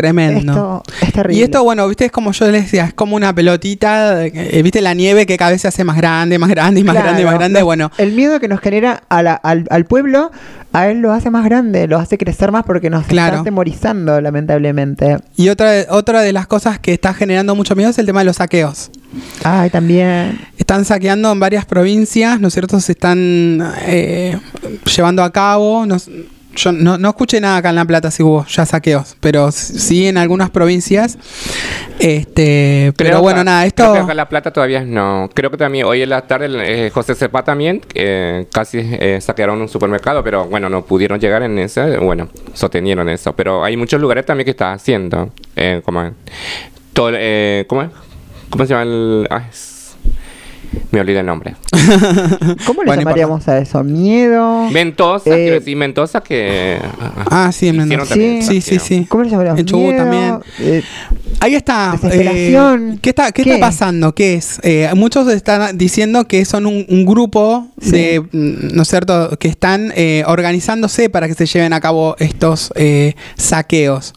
Tremendo. Esto es terrible. Y esto, bueno, viste, es como yo les decía, es como una pelotita, eh, viste la nieve que cada vez se hace más grande, más grande más Claro, grande más grande. Bueno, El miedo que nos genera a la- al, al pueblo, a él lo hace más grande, lo hace crecer más porque nos Claro. está atemorizando, lamentablemente. y otra, otra de las cosas que está generando mucho miedo es el tema de los saqueos. Ay, también. Están saqueando en varias provincias, ¿no es cierto? Se están eh, llevando a cabo. Yo no, no escuché nada acá en La Plata si hubo ya saqueos, pero sí en algunas provincias. Este, pero Creo bueno, que- nada, creo esto. que acá en La Plata todavía no. Creo que también hoy en la tarde eh, José Sepa también eh, casi eh, saquearon un supermercado, pero bueno, no pudieron llegar en ese. Bueno, sostenieron eso. Pero hay muchos lugares también que está haciendo. Eh, como, todo, eh, ¿cómo, es? ¿Cómo se llama el.? ay, es- me olvidé el nombre. ¿Cómo le Bueno, llamaríamos a eso? ¿Miedo? Mendoza, Eh, quiero decir, Mendoza que. Ah, sí, en hicieron Mendoza. Sí, sí, saqueo. sí. ¿Cómo le llamaríamos? En Chubut. Eh, Ahí está. Desesperación. eh, ¿Qué, está, qué, ¿Qué? está pasando? ¿Qué es? Eh, muchos están diciendo que son un, un grupo de, mm, ¿no es cierto?, que están eh, organizándose para que se lleven a cabo estos eh, saqueos.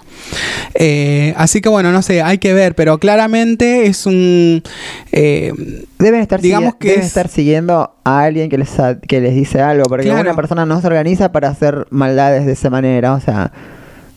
Eh, así que bueno, no sé, hay que ver, pero claramente es un... eh, deben estar, digamos que deben es- estar siguiendo a alguien que les, a- que les dice algo, porque Claro. una persona no se organiza para hacer maldades de esa manera. O sea,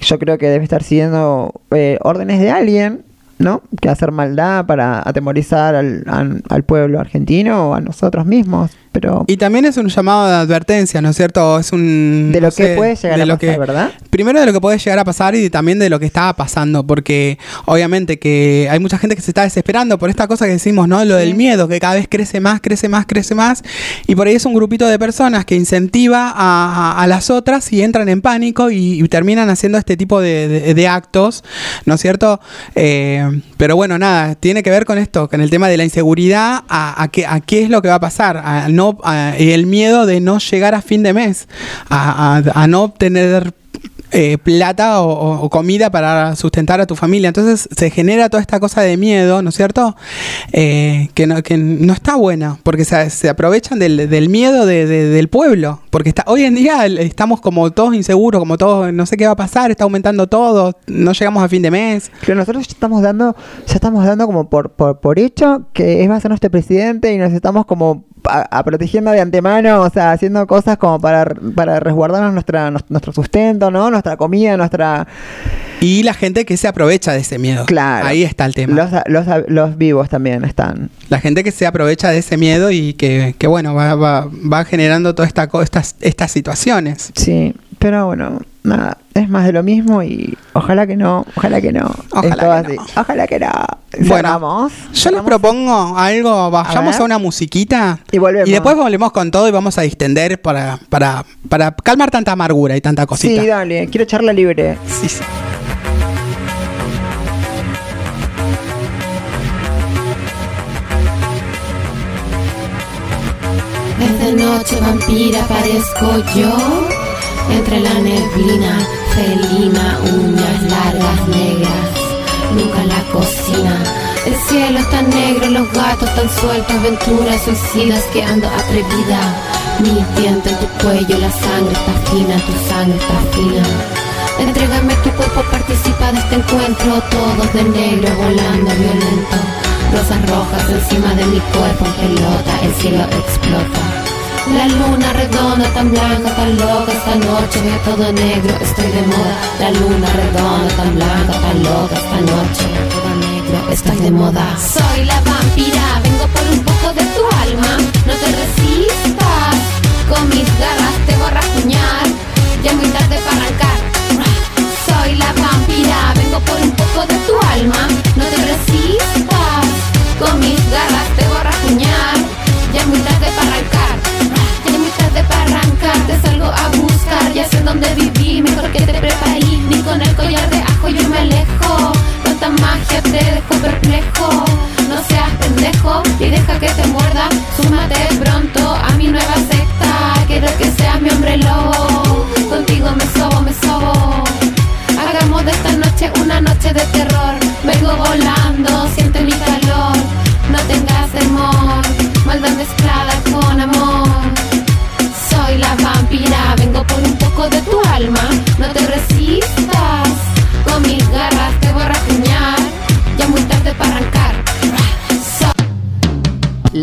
yo creo que debe estar siguiendo eh, órdenes de alguien, ¿no? Que hacer maldad para atemorizar al, al- al pueblo argentino o a nosotros mismos. Pero y también es un llamado de advertencia, ¿no es cierto? Es un... de lo no que sé, puede llegar de a lo pasar, que- ¿verdad? Primero de lo que puede llegar a pasar y también de lo que está pasando, porque obviamente que hay mucha gente que se está desesperando por esta cosa que decimos, ¿no? Lo del miedo, que cada vez crece más, crece más, crece más, y por ahí es un grupito de personas que incentiva a, a- a las otras y entran en pánico y, y terminan haciendo este tipo de, de- de actos, ¿no es cierto? Eh, pero bueno, nada, tiene que ver con esto, con el tema de la inseguridad, a, a qué, a qué es lo que va a pasar, a no, a- y el miedo de no llegar a fin de mes, a, no obtener eh, plata o, comida para sustentar a tu familia. Entonces se genera toda esta cosa de miedo, ¿no es cierto? Eh, que, no, que no está buena, porque se, se aprovechan del, del miedo de- de- del pueblo. Porque está, hoy en día estamos como todos inseguros, como todos, no sé qué va a pasar, está aumentando todo, no llegamos a fin de mes. Pero nosotros ya estamos dando, ya estamos dando como por, por, por hecho que va a ser nuestro presidente y nos estamos como a, a protegiendo de antemano, o sea, haciendo cosas como para, para resguardarnos nuestra, nuestro sustento, ¿no? Nuestra comida, nuestra... Y la gente que se aprovecha de ese miedo. Claro. Ahí está el tema. Los, los, los vivos también están. La gente que se aprovecha de ese miedo y que, que bueno, va, va, va generando todas esta, estas, estas situaciones. Sí, pero bueno, nada, es más de lo mismo y ojalá que no, ojalá que no. Ojalá que así. Ojalá que no. Bueno, Cerramos. Yo les propongo algo, vayamos a, una musiquita Y volvemos. y después volvemos con todo y vamos a distender para, para, para calmar tanta amargura y tanta cosita. Sí, dale, quiero charla libre. Sí, sí. Es de noche vampira parezco yo Entre la neblina Uñas largas negras Nunca la cocina El cielo está negro, los gatos tan sueltos, aventuras suicidas que ando atrevida. Mi diente en tu cuello, la sangre está fina, tu sangre está fina. Entrégame tu cuerpo, participa de este encuentro, todos de negro volando violento. Rosas rojas encima de mi cuerpo pelota, el cielo explota. La luna redonda, tan blanca, tan loca, esta noche veo todo negro, estoy de moda. La luna redonda, tan blanca, tan loca, esta noche todo negro, estoy de moda. Soy la vampira, vengo por un poco de tu alma, no te resistas. Con mis garras te voy a rasguñar, ya muy tarde para arrancar. Soy la vampira, vengo por un poco de tu alma, no te resistas. Con mis garras te voy a rasguñar, ya muy tarde para arrancar. Ya es muy tarde para arrancar, te salgo a buscar, ya sé dónde viví, mejor que te preparí, ni con el collar de ajo yo me alejo. Tanta magia te dejo perplejo, no seas pendejo y deja que te muerda. Súmate pronto a mi nueva secta, quiero que seas mi hombre lobo. Contigo me sobo, me sobo. Hagamos de esta noche una noche de terror.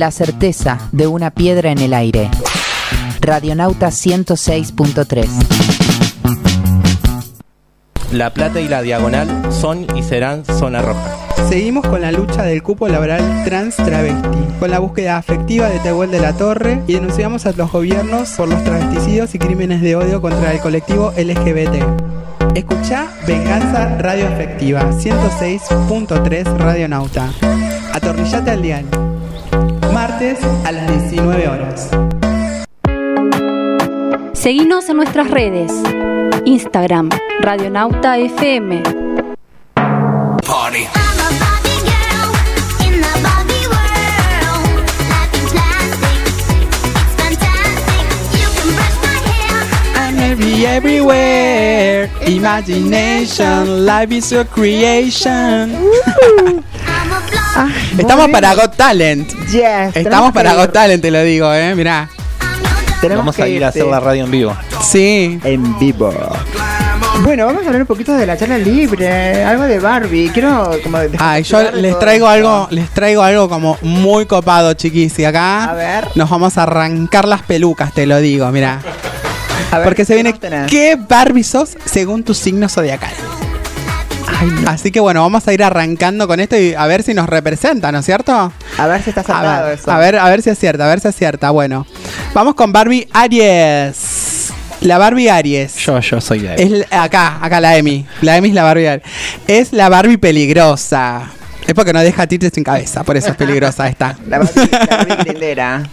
La certeza de una piedra en el aire. Radionauta 106.3. La Plata y la Diagonal son y serán zona roja. Seguimos con la lucha del cupo laboral trans travesti, con la búsqueda afectiva de Tehuel de la Torre y denunciamos a los gobiernos por los travesticidios y crímenes de odio contra el colectivo LGBT. Escucha Venganza Radio Afectiva 106.3 Radionauta. Atornillate al dial. Martes a las 19 horas. Seguinos en nuestras redes. Instagram, Radionauta FM. Party. Every everywhere. Imagination, life is a creation. Estamos para Got Talent. Yes. Estamos para Got Talent, te lo digo, eh. Mirá. Vamos a ir a hacer la radio en vivo. Sí. En vivo. Bueno, vamos a hablar un poquito de la charla libre, algo de Barbie. Quiero como Ay, yo les traigo esto. algo, les traigo algo como muy copado, chiquis. Y acá A ver. nos vamos a arrancar las pelucas, te lo digo, mira. A ver, Porque se ¿qué viene qué Barbie sos según tu signo zodiacal. Así que bueno, vamos a ir arrancando con esto y a ver si nos representa, ¿no es cierto? A ver si está A salvado ver, eso. a ver, a ver si es cierta, a ver si es cierta. Bueno, vamos con Barbie Aries. La Barbie Aries. Yo, yo soy de Es la- acá, acá la Emi. La Emi es la Barbie Aries. Es la Barbie peligrosa. Es porque no deja títeres sin cabeza, por eso es peligrosa esta. La Barbie, la Barbie grindera.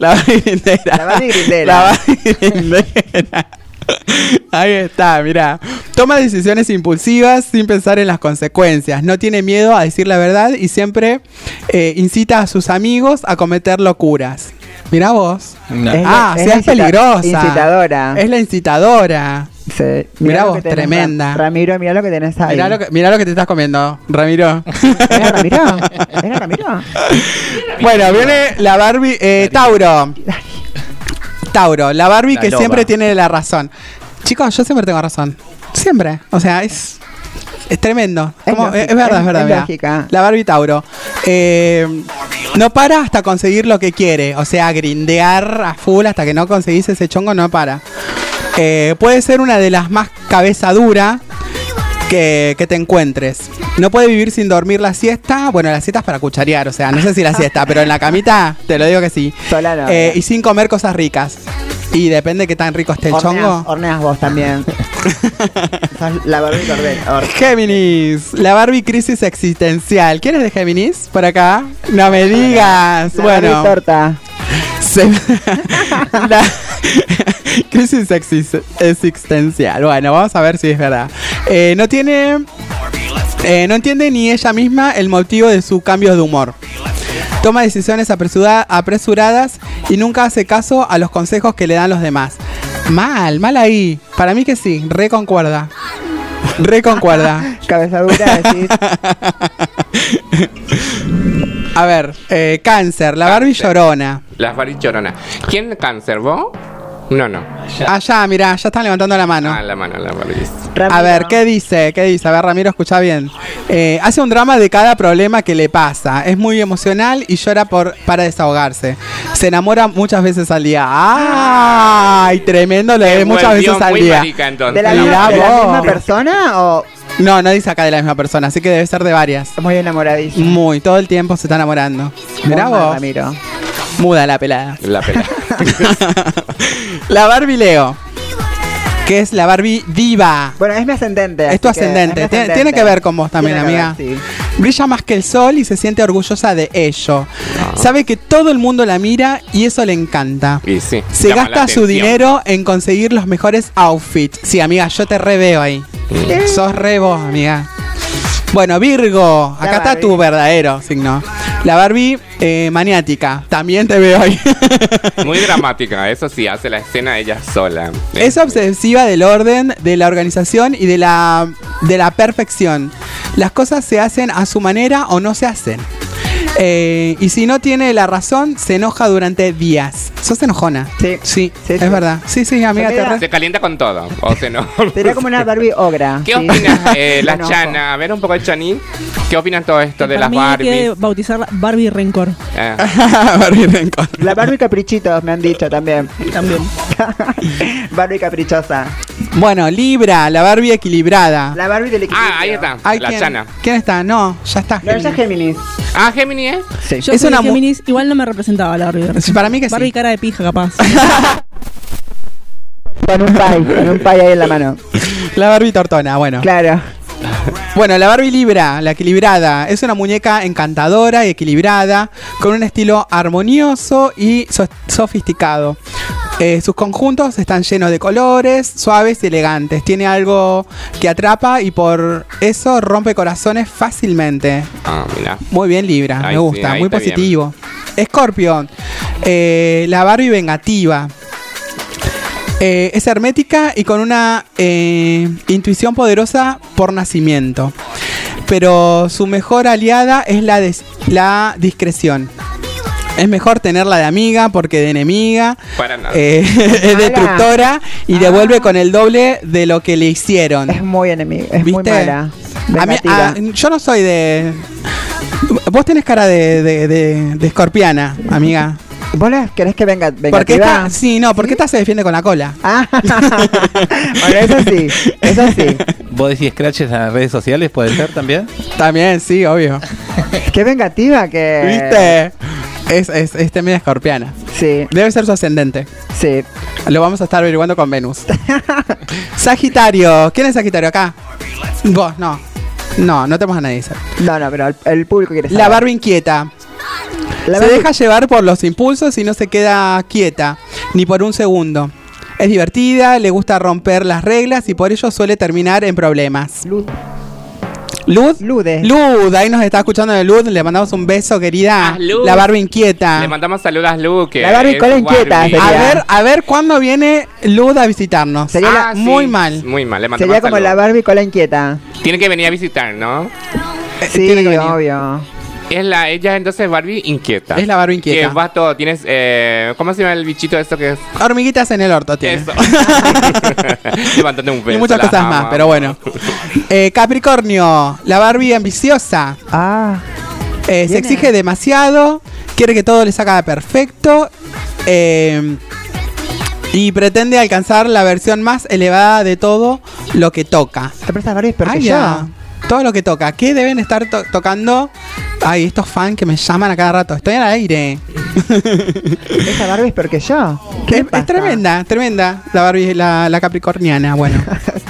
La Barbie grindera. La Barbie grindera. La Barbie grindera. Ahí está, mira. Toma decisiones impulsivas sin pensar en las consecuencias. No tiene miedo a decir la verdad y siempre eh, incita a sus amigos a cometer locuras. Mira vos. No. Es ah, la- es sea la incita- peligrosa. incitadora. Es la incitadora. Sí. Mirá vos, tremenda. Ra- Ramiro, mira lo que tenés ahí. Mirá lo, que, mirá lo que te estás comiendo, Ramiro. ¿Era Ramiro? ¿Era Ramiro? bueno, viene la Barbie. eh, Tauro. Tauro, la Barbie La que loba. siempre tiene la razón. Chicos, yo siempre tengo razón. Siempre. O sea, es. Es tremendo. Es Como- lógica, es, verdad, es- es verdad. es mirá. lógica. La Barbie Tauro. Eh, no para hasta conseguir lo que quiere. O sea, grindear a full hasta que no conseguís ese chongo, no para. Eh, puede ser una de las más cabeza dura que, que te encuentres. No puede vivir sin dormir la siesta. Bueno, la siesta es para cucharear, o sea, no sé si la siesta, pero en la camita te lo digo que sí. Sola no. Eh, y sin comer cosas ricas. Y depende qué tan rico esté el horneas, chongo. horneas vos también. La Barbie Cordel. Or- Géminis, la Barbie crisis existencial. ¿Quién es de Géminis? Por acá. No me digas. La bueno. Barbie torta. Crisis exis- existencial. Bueno, vamos a ver si es verdad. Eh, no tiene. eh, no entiende ni ella misma el motivo de su cambio de humor. Toma decisiones apresura- apresuradas y nunca hace caso a los consejos que le dan los demás. Mal, mal ahí. Para mí que sí, re concuerda. Re concuerda. Cabeza dura. A ver, eh, cáncer, la Barbie llorona. Las Barbie lloronas. ¿Quién cáncer? ¿Vos? No, no. Allá, mirá, ya están levantando la mano. Ah, la mano, la Barbie. A ver, ¿qué dice? ¿Qué dice? A ver, Ramiro, escucha bien. Eh, hace un drama de cada problema que le pasa. Es muy emocional y llora por para desahogarse. Se enamora muchas veces al día. ¡Ay! Tremendo, le ve muchas veces al día. marica, entonces. ¿De la, Mirá de la misma persona o No, no dice acá de la misma persona, así que debe ser de varias. muy enamoradísimo? Muy, todo el tiempo se está enamorando. Mirá vos. Ramiro. Muda la pelada. La pelea. La Barbie Leo. Que es la Barbie diva. Bueno, es mi ascendente. Es tu así que ascendente. mi Tiene- ascendente. Tiene que ver con vos también, Tiene que amiga. ver, sí. Brilla más que el sol y se siente orgullosa de ello. Sabe que todo el mundo la mira y eso le encanta. Y sí. Se llama la gasta su atención. dinero en conseguir los mejores outfits. Sí, amiga, yo te reveo ahí. Sos re vos, amiga. Bueno, Virgo, acá está Barbie. tu verdadero signo. La Barbie eh, maniática, también te veo ahí. Muy dramática, eso sí, hace la escena ella sola. Es obsesiva del orden, de la organización y de la, de la perfección. Las cosas se hacen a su manera o no se hacen. Eh, y si no tiene la razón, se enoja durante días. ¿Sos enojona? Sí. Sí, Sí, es sí. verdad. Sí, sí, amiga, te re- Se calienta con todo, o sea, no. Sería como una Barbie ogra. ¿Qué sí. opinas, eh, la enojo. Chana? A ver un poco el Chaní. ¿Qué opinan todo esto de Para las mí hay que Barbies? bautizarla Barbie Rencor. Ah, Barbie Rencor. La Barbie caprichitos me han dicho también. También. Barbie caprichosa. Bueno, Libra, la Barbie equilibrada. La Barbie del equilibrio. Ah, ahí está, Ay, la ¿quién? Chana. ¿Quién está? No, ya está. No, ella es Géminis. Ah, Gemini, ¿eh? Sí. Yo Es una mu- Géminis, igual no me representaba la Barbie. Sí, para mí que sí. Barbie cara de pija, capaz. Con un pie, con un pie ahí en la mano. La Barbie tortona, bueno. Claro. Bueno, la Barbie Libra, la equilibrada, es una muñeca encantadora y equilibrada, con un estilo armonioso y so- sofisticado. Eh, sus conjuntos están llenos de colores, suaves y elegantes. Tiene algo que atrapa y por eso rompe corazones fácilmente. Ah, mira. Muy bien, Libra, Ahí me gusta, muy positivo. Scorpio, eh, la Barbie vengativa. Eh, es hermética y con una eh, intuición poderosa por nacimiento. Pero su mejor aliada es la, la discreción. Es mejor tenerla de amiga porque de enemiga. Para nada. eh, es destructora y Ah. devuelve con el doble de lo que le hicieron. Es muy enemiga, es muy mala. A mí- Vengativa. a- yo no soy de. Vos tenés cara de, de, de- de escorpiana, amiga. ¿Vos querés que venga Porque vengativa? esta, sí, no, porque esta se defiende con la cola. Ah, bueno, eso sí, eso sí. ¿Vos decís scratches en las redes sociales? ¿Puede ser también? También, sí, obvio. Qué vengativa que... ¿Viste? Es, es, es escorpiana. Sí, Debe ser su ascendente. sí. Lo vamos a estar averiguando con Venus. Sagitario. ¿Quién es Sagitario acá? Vos, no. No, no tenemos a nadie. cerca. No, no, pero el, el público quiere saber. La Barbie inquieta. La se Barbie- deja llevar por los impulsos y no se queda quieta, ni por un segundo. Es divertida, le gusta romper las reglas y por ello suele terminar en problemas. Luz. Luz. Lude. Luz, ahí nos está escuchando de Luz. Le mandamos un beso, querida. Ah, Luz. La Barbie inquieta. Le mandamos saludos a Lu, que La Barbie cola inquieta, sería. A ver, a ver cuándo viene Luz a visitarnos. Sería Ah, la- sí, muy mal. Muy mal, le mandamos Sería como la. Barbie cola inquieta. Tiene que venir a visitar, ¿no? Sí, tiene que venir. obvio. Es la, ella entonces Barbie inquieta. Es la Barbie inquieta. Que va todo, tienes, eh, ¿cómo se llama el bichito esto que es? Hormiguitas en el orto tiene. Eso. Levantando un beso. Y muchas cosas más, pero bueno. Eh, Capricornio, la Barbie ambiciosa. Ah, Eh, se exige demasiado, quiere que todo le salga perfecto eh, y pretende alcanzar la versión más elevada de todo lo que toca. pero esa Barbie es ya. Todo lo que toca. ¿Qué deben estar to- tocando? Ay, estos fans que me llaman a cada rato. Estoy al aire. Esa Barbie es peor que yo. ¿Qué Es, tremenda, tremenda la Barbie, la, la capricorniana. Bueno.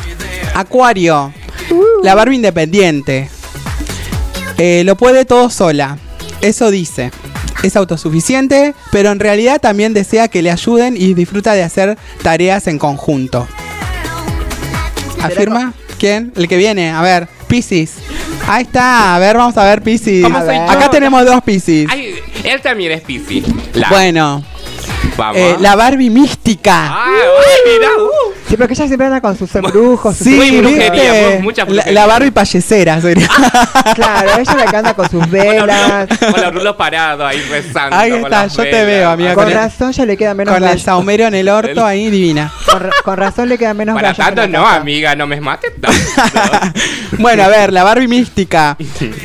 Acuario. La Barbie independiente. Eh, lo puede todo sola. Eso dice. Es autosuficiente, pero en realidad también desea que le ayuden y disfruta de hacer tareas en conjunto. ¿Afirma? ¿Quién? El que viene. A ver, Piscis. Ahí está. A ver, vamos a ver Piscis. ¿Cómo soy yo? Acá tenemos dos Piscis. Ay, él también es Piscis. La, Bueno, vamos. eh, la Barbie mística. Ay, ay, mira. uh. Sí, porque ella siempre anda con sus embrujos. sus Sí, brujería, mucha la, brujería. la Barbie payesera sería. Claro, ella la que anda con sus velas. Con los rulos parados ahí rezando. Ahí con está, las yo te veo, amiga. Con Con el- razón ya le queda menos Con el gallo. saumerio en el orto ahí divina. Con, ra- con razón le queda menos Para que tanto no, casa. amiga, no me mates tanto. Bueno, a ver, la Barbie mística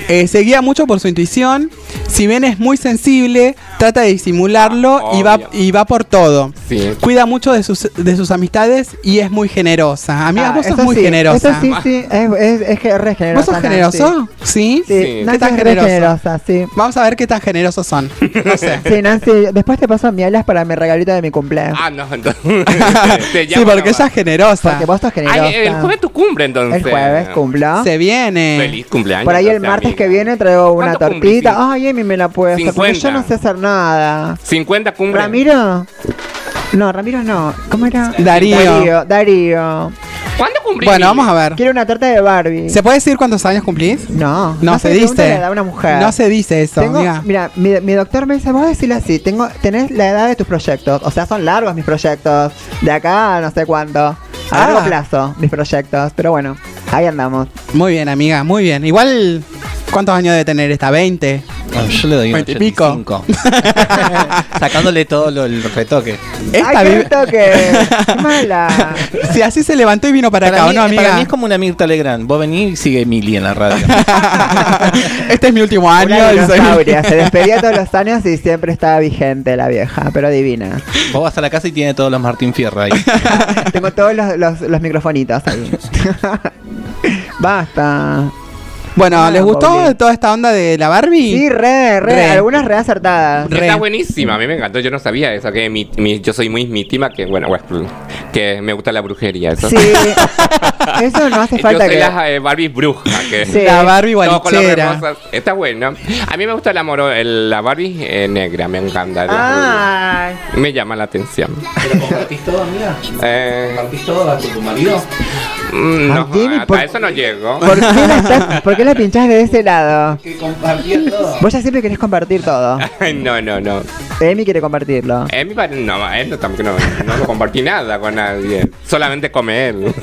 eh, se guía mucho por su intuición. Si bien es muy sensible, trata de disimularlo Ah, y, va, y va por todo. Sí. Cuida mucho de sus, de sus amistades y es muy generosa. Amiga, Ah, vos sos muy sí, generosa. Eso sí, sí, es, es, es que re generosa. ¿Vos sos Nancy. generoso? ¿Sí? Sí, Sí. Nancy ¿Qué tan generoso? generosa, sí. Vamos a ver qué tan generosos son. No sé. Sí, Nancy, después te paso mi alas para mi regalito de mi cumpleaños. Ah, no, entonces. te sí, porque ella es generosa. Porque vos sos generosa. Ay, el jueves tu cumple entonces. El jueves cumplo. Se viene. Feliz cumpleaños. Por ahí el martes amiga. que viene traigo una tortita. Ay, Emi me la puede hacer. Porque yo 50. no sé hacer nada. 50 cumple. ¿Ramiro? No, Ramiro no. ¿Cómo era? Darío. Darío. Darío. ¿Cuándo cumplís? Bueno, vamos a ver. Quiero una torta de Barbie. ¿Se puede decir cuántos años cumplís? No, No, se dice. la edad de una mujer. No se dice eso, Tengo, amiga. mira, mi, mi doctor me dice, vos decirle así, tengo, tenés la edad de tus proyectos. O sea, son largos mis proyectos. De acá a no sé cuánto. A Ah. largo plazo, mis proyectos. Pero bueno, ahí andamos. Muy bien, amiga, muy bien. Igual, ¿cuántos años debe tener esta? ¿20? Bueno, yo le doy un Veinte y pico. 85. Sacándole todo lo, el retoque. Esta ¡Ay, qué vive- toque! ¡Qué mala! Si así se levantó y vino para, acá, Para ¿o mí, no, amiga? para mí es como una Mirta Legrand. Vos venís y sigue Emily en la radio. este es mi último año. Una y soy- dinosauria. Se despedía todos los años y siempre estaba vigente la vieja, pero divina. Vos vas a la casa y tiene todos los Martín Fierro ahí. Tengo todos los, los, los microfonitos ahí. Basta. Bueno, Ah, ¿les gustó toda esta onda de la Barbie? Sí, re, re, Re. algunas re acertadas. Re. Está buenísima, a mí me encantó, yo no sabía eso, que mi, mi- yo soy muy mítima, que bueno, bueno, que me gusta la brujería, eso. Sí, eso no hace Yo falta soy que... la eh, Barbie bruja, que Sí. La Barbie gualichera. Está bueno. A mí me gusta la, moro, el- la Barbie eh, negra, me encanta. Me llama la atención. ¿Pero compartís todo, amiga? Eh, ¿Compartís todo a tu marido? Mm, no, Ay, Jamie, hasta por- eso no llego. ¿por qué, la estás- por qué la pinchás de ese lado? Que compartís todo. Vos ya siempre querés compartir todo. no, no, no. Emi quiere compartirlo. Mi padre, no, él no, tampoco no, no lo compartí nada con nadie. Solamente come él.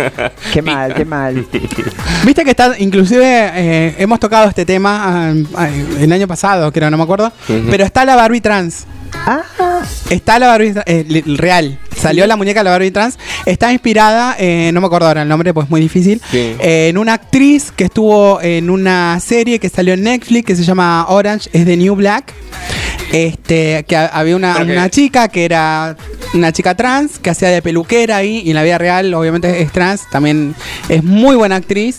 Qué mal, qué mal. Viste que está, inclusive eh, hemos tocado este tema ah, ah, el año pasado, creo, no me acuerdo. Pero está la Barbie trans. Ah, Está la Barbie eh, real. Salió la muñeca de la Barbie trans. Está inspirada, eh, no me acuerdo ahora el nombre, pues es muy difícil. Sí. eh, en una actriz que estuvo en una serie que salió en Netflix que se llama Orange es the New Black. Este, que ha- había una, una chica que era una chica trans que hacía de peluquera ahí y en la vida real obviamente es trans, también es muy buena actriz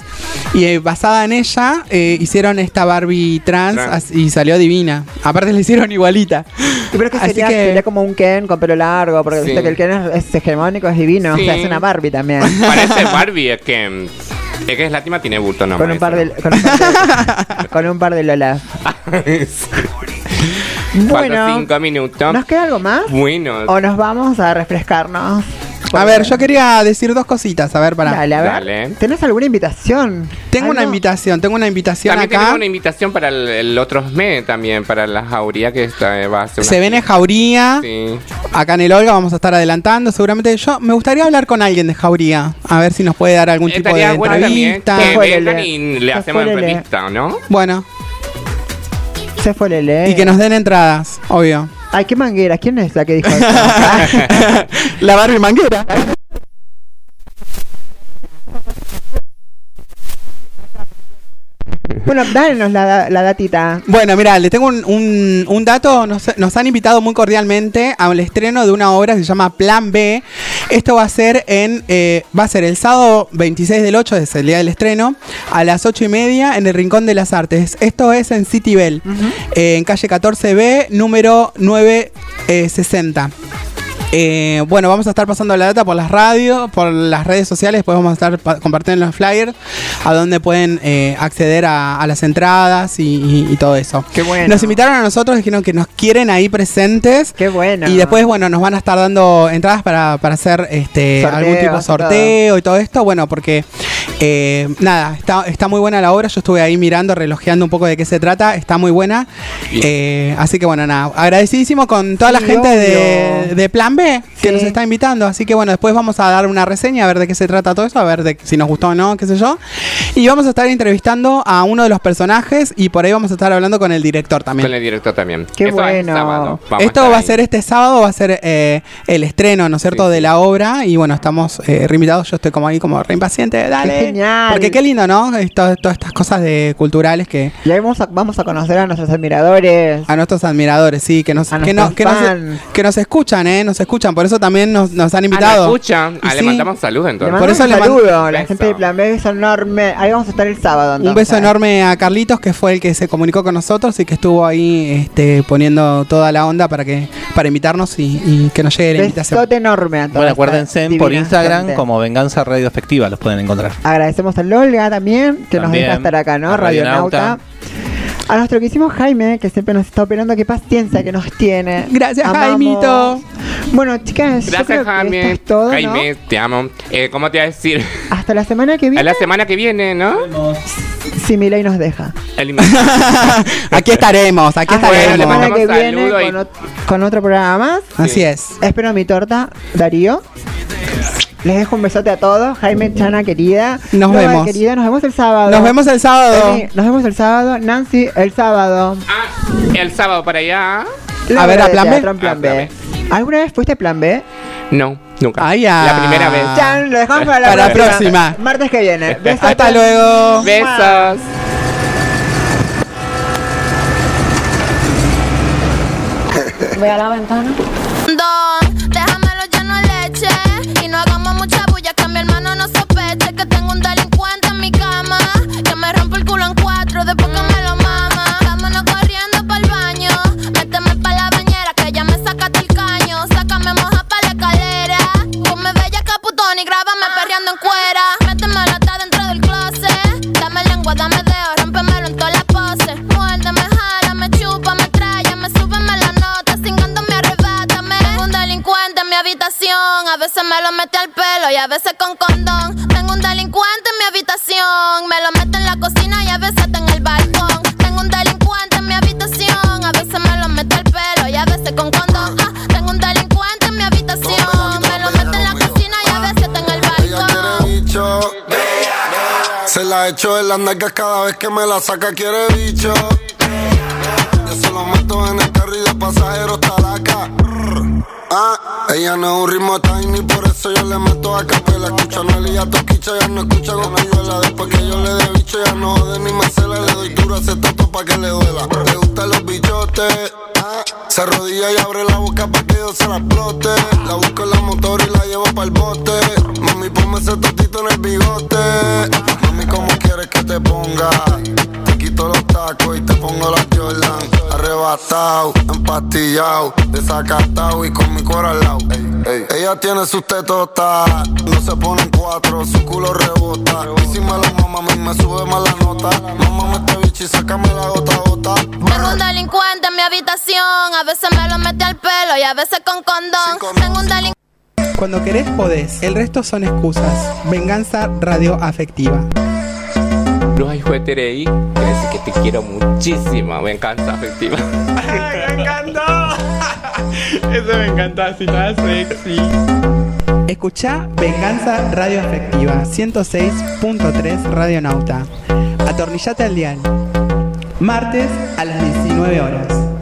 y eh, basada en ella eh, hicieron esta Barbie trans, Trans. as- y salió divina. Aparte le hicieron igualita. y creo que Así sería, que- sería como un Ken con pelo largo, porque Sí. viste que el Ken es, es hegemónico, es divino. Sí. O sea, es una Barbie también. Parece Barbie, es que. mm, Es que es lástima, tiene bulto nomás. con, un par de, con, un par de, con un par de lolas. Bueno, cinco minutos. ¿nos queda algo más? Bueno, ¿O nos vamos a refrescarnos? A ver, yo quería decir dos cositas, a ver, para. Dale, a ver. Dale. ¿Tenés alguna invitación? Tengo una invitación, tengo una invitación también acá. tenemos una invitación para el, el otro mes también, para la jauría que está, va a ser Se viene Jauría. Sí. Acá en el Olga vamos a estar adelantando. Seguramente yo me gustaría hablar con alguien de Jauría. A ver si nos puede dar algún tipo de bueno también entrevista. que vengan y le hacemos entrevista, ¿no? Bueno, Se fue Lele. y que nos den entradas, obvio. Ay, qué manguera. ¿Quién es la que dijo eso? La Barbie Manguera. Bueno, dálenos la, la datita. Bueno, mira, les tengo un, un- un dato. Nos, nos han invitado muy cordialmente al estreno de una obra que se llama Plan B. Esto va a ser en eh, va a ser el sábado 26 del 8, es el día del estreno, a las 8 y media en el Rincón de las Artes. Esto es en City Bell, eh, en calle 14B, número 960. Eh, bueno, vamos a estar pasando la data por las radios, por las redes sociales, después vamos a estar pa- compartiendo los flyers a donde pueden eh, acceder a, a las entradas y, y- y todo eso. Qué bueno. Nos invitaron a nosotros, dijeron que nos quieren ahí presentes. Qué bueno. Y después, bueno, nos van a estar dando entradas para, para hacer este algún tipo de todo. sorteo y todo esto. Bueno, porque Eh, nada, está, está muy buena la obra. Yo estuve ahí mirando, relojeando un poco de qué se trata. Está muy buena. Eh, así que bueno, nada, agradecidísimo con toda la Sí, gente de, de Plan B que Sí. nos está invitando. Así que bueno, después vamos a dar una reseña, a ver de qué se trata todo eso, a ver de si nos gustó o no, qué sé yo. Y vamos a estar entrevistando a uno de los personajes y por ahí vamos a estar hablando con el director también. Con el director también. Qué Eso es bueno. Esto va a ser este sábado, va a ser eh, el estreno, ¿no es cierto?, de la obra. Y bueno, estamos eh, reinvitados. Yo estoy como ahí, como re impaciente. Dale. Qué genial. Porque qué lindo, ¿no? Esto- todas estas cosas de culturales que. Y ahí vamos a, vamos a conocer a nuestros admiradores. A nuestros admiradores, sí, que nos, A que, no- nuestros que, nos, que nos escuchan, ¿eh? Nos escuchan. Por eso también nos, nos han Ah, ¿nos invitado. escuchan? Ah, le sí. mandamos saludos Le entonces. mandamos eso un le saludo. La Beso. gente de Plan B es enorme. Ahí vamos a estar el sábado. Un beso enorme a Carlitos, que fue el que se comunicó con nosotros y que estuvo ahí este, poniendo toda la onda para que para invitarnos y, y que nos llegue la invitación. Besote enorme a Bueno, acuérdense por Instagram gente. como Venganza Radio Efectiva, los pueden encontrar. Agradecemos a Olga también, que nos También, deja estar acá, ¿no? a Radionauta. Radionauta. A nuestro querísimo Jaime, que siempre nos está operando, qué paciencia que nos tiene. Gracias, Amamos. Jaimito. Bueno, chicas, yo creo Gracias, que Jaime. esto es todo, ¿no? Jaime, te amo. Eh, ¿Cómo te iba a decir? Hasta la semana que A viene, la semana que viene, ¿no? si Milei nos deja. Aquí estaremos, aquí Hasta la estaremos. semana mandamos que viene y- con, ot- con otro programa más. Así es. Espero mi torta, Darío. Les dejo un besote a todos. Jaime, Chana, querida. Nos Lola, vemos. querida, nos vemos el sábado. Nos vemos el sábado. Emi, nos vemos el sábado. Nancy, el sábado. Ah, el sábado para allá. La A ver, ¿a Plan B? Ah. ¿Alguna vez fuiste plan B? No, nunca. Ay, ya. La primera vez. Chan, lo dejamos para la Para la próxima. próxima. Martes que viene. Besote. Hasta luego. Besos. Voy a la ventana. Don, y a veces con condón. Tengo un delincuente en mi habitación, me lo mete en la cocina y a veces está en el balcón. Tengo un delincuente en mi habitación, a veces me lo mete al pelo y a veces con condón. Ah, tengo un delincuente en mi habitación, me lo mete en la cocina y a veces está en el balcón. Se la echo en las nalgas cada vez que me la saca, quiere bicho. Yo se lo meto en el carril de pasajeros talaca. Ah, ella no es un ritmo tiny, por eso yo le meto a capela. Escucha Noel y a Toquicha, ya no escucha con ayuela. Después que yo le dé bicho, ya no jode ni me cela. Le doy duro a ese toto pa' que le duela. Le gustan los bichotes. Ah, se arrodilla y abre la boca pa' que yo se la explote. La busco en la motor y la llevo pa'l bote. Mami, ponme ese totito en el bigote. Mami, ¿cómo quieres que te ponga? Te quito los tacos y te pongo las Jordan. Arrebatado, empastillado, desacatado y con mi cuero al lado. Ella tiene sus tetotas, no se ponen cuatro, su culo rebota. Y si me lo mama, a mí me sube más la nota. Mamá, este bicho y sácame la gota a gota. Tengo un delincuente en mi habitación, a veces me lo mete al pelo y a veces con condón. Tengo un delincuente. Cuando querés, podés. El resto son excusas. Venganza radioafectiva. Bruja hijo de Terei, que te quiero muchísimo. Me encanta afectiva. ¡Ay, me encantó! Eso me encantó, así toda sexy. Escucha Venganza Radioafectiva 106.3 Radionauta. Atornillate al dial. Martes a las 19 horas.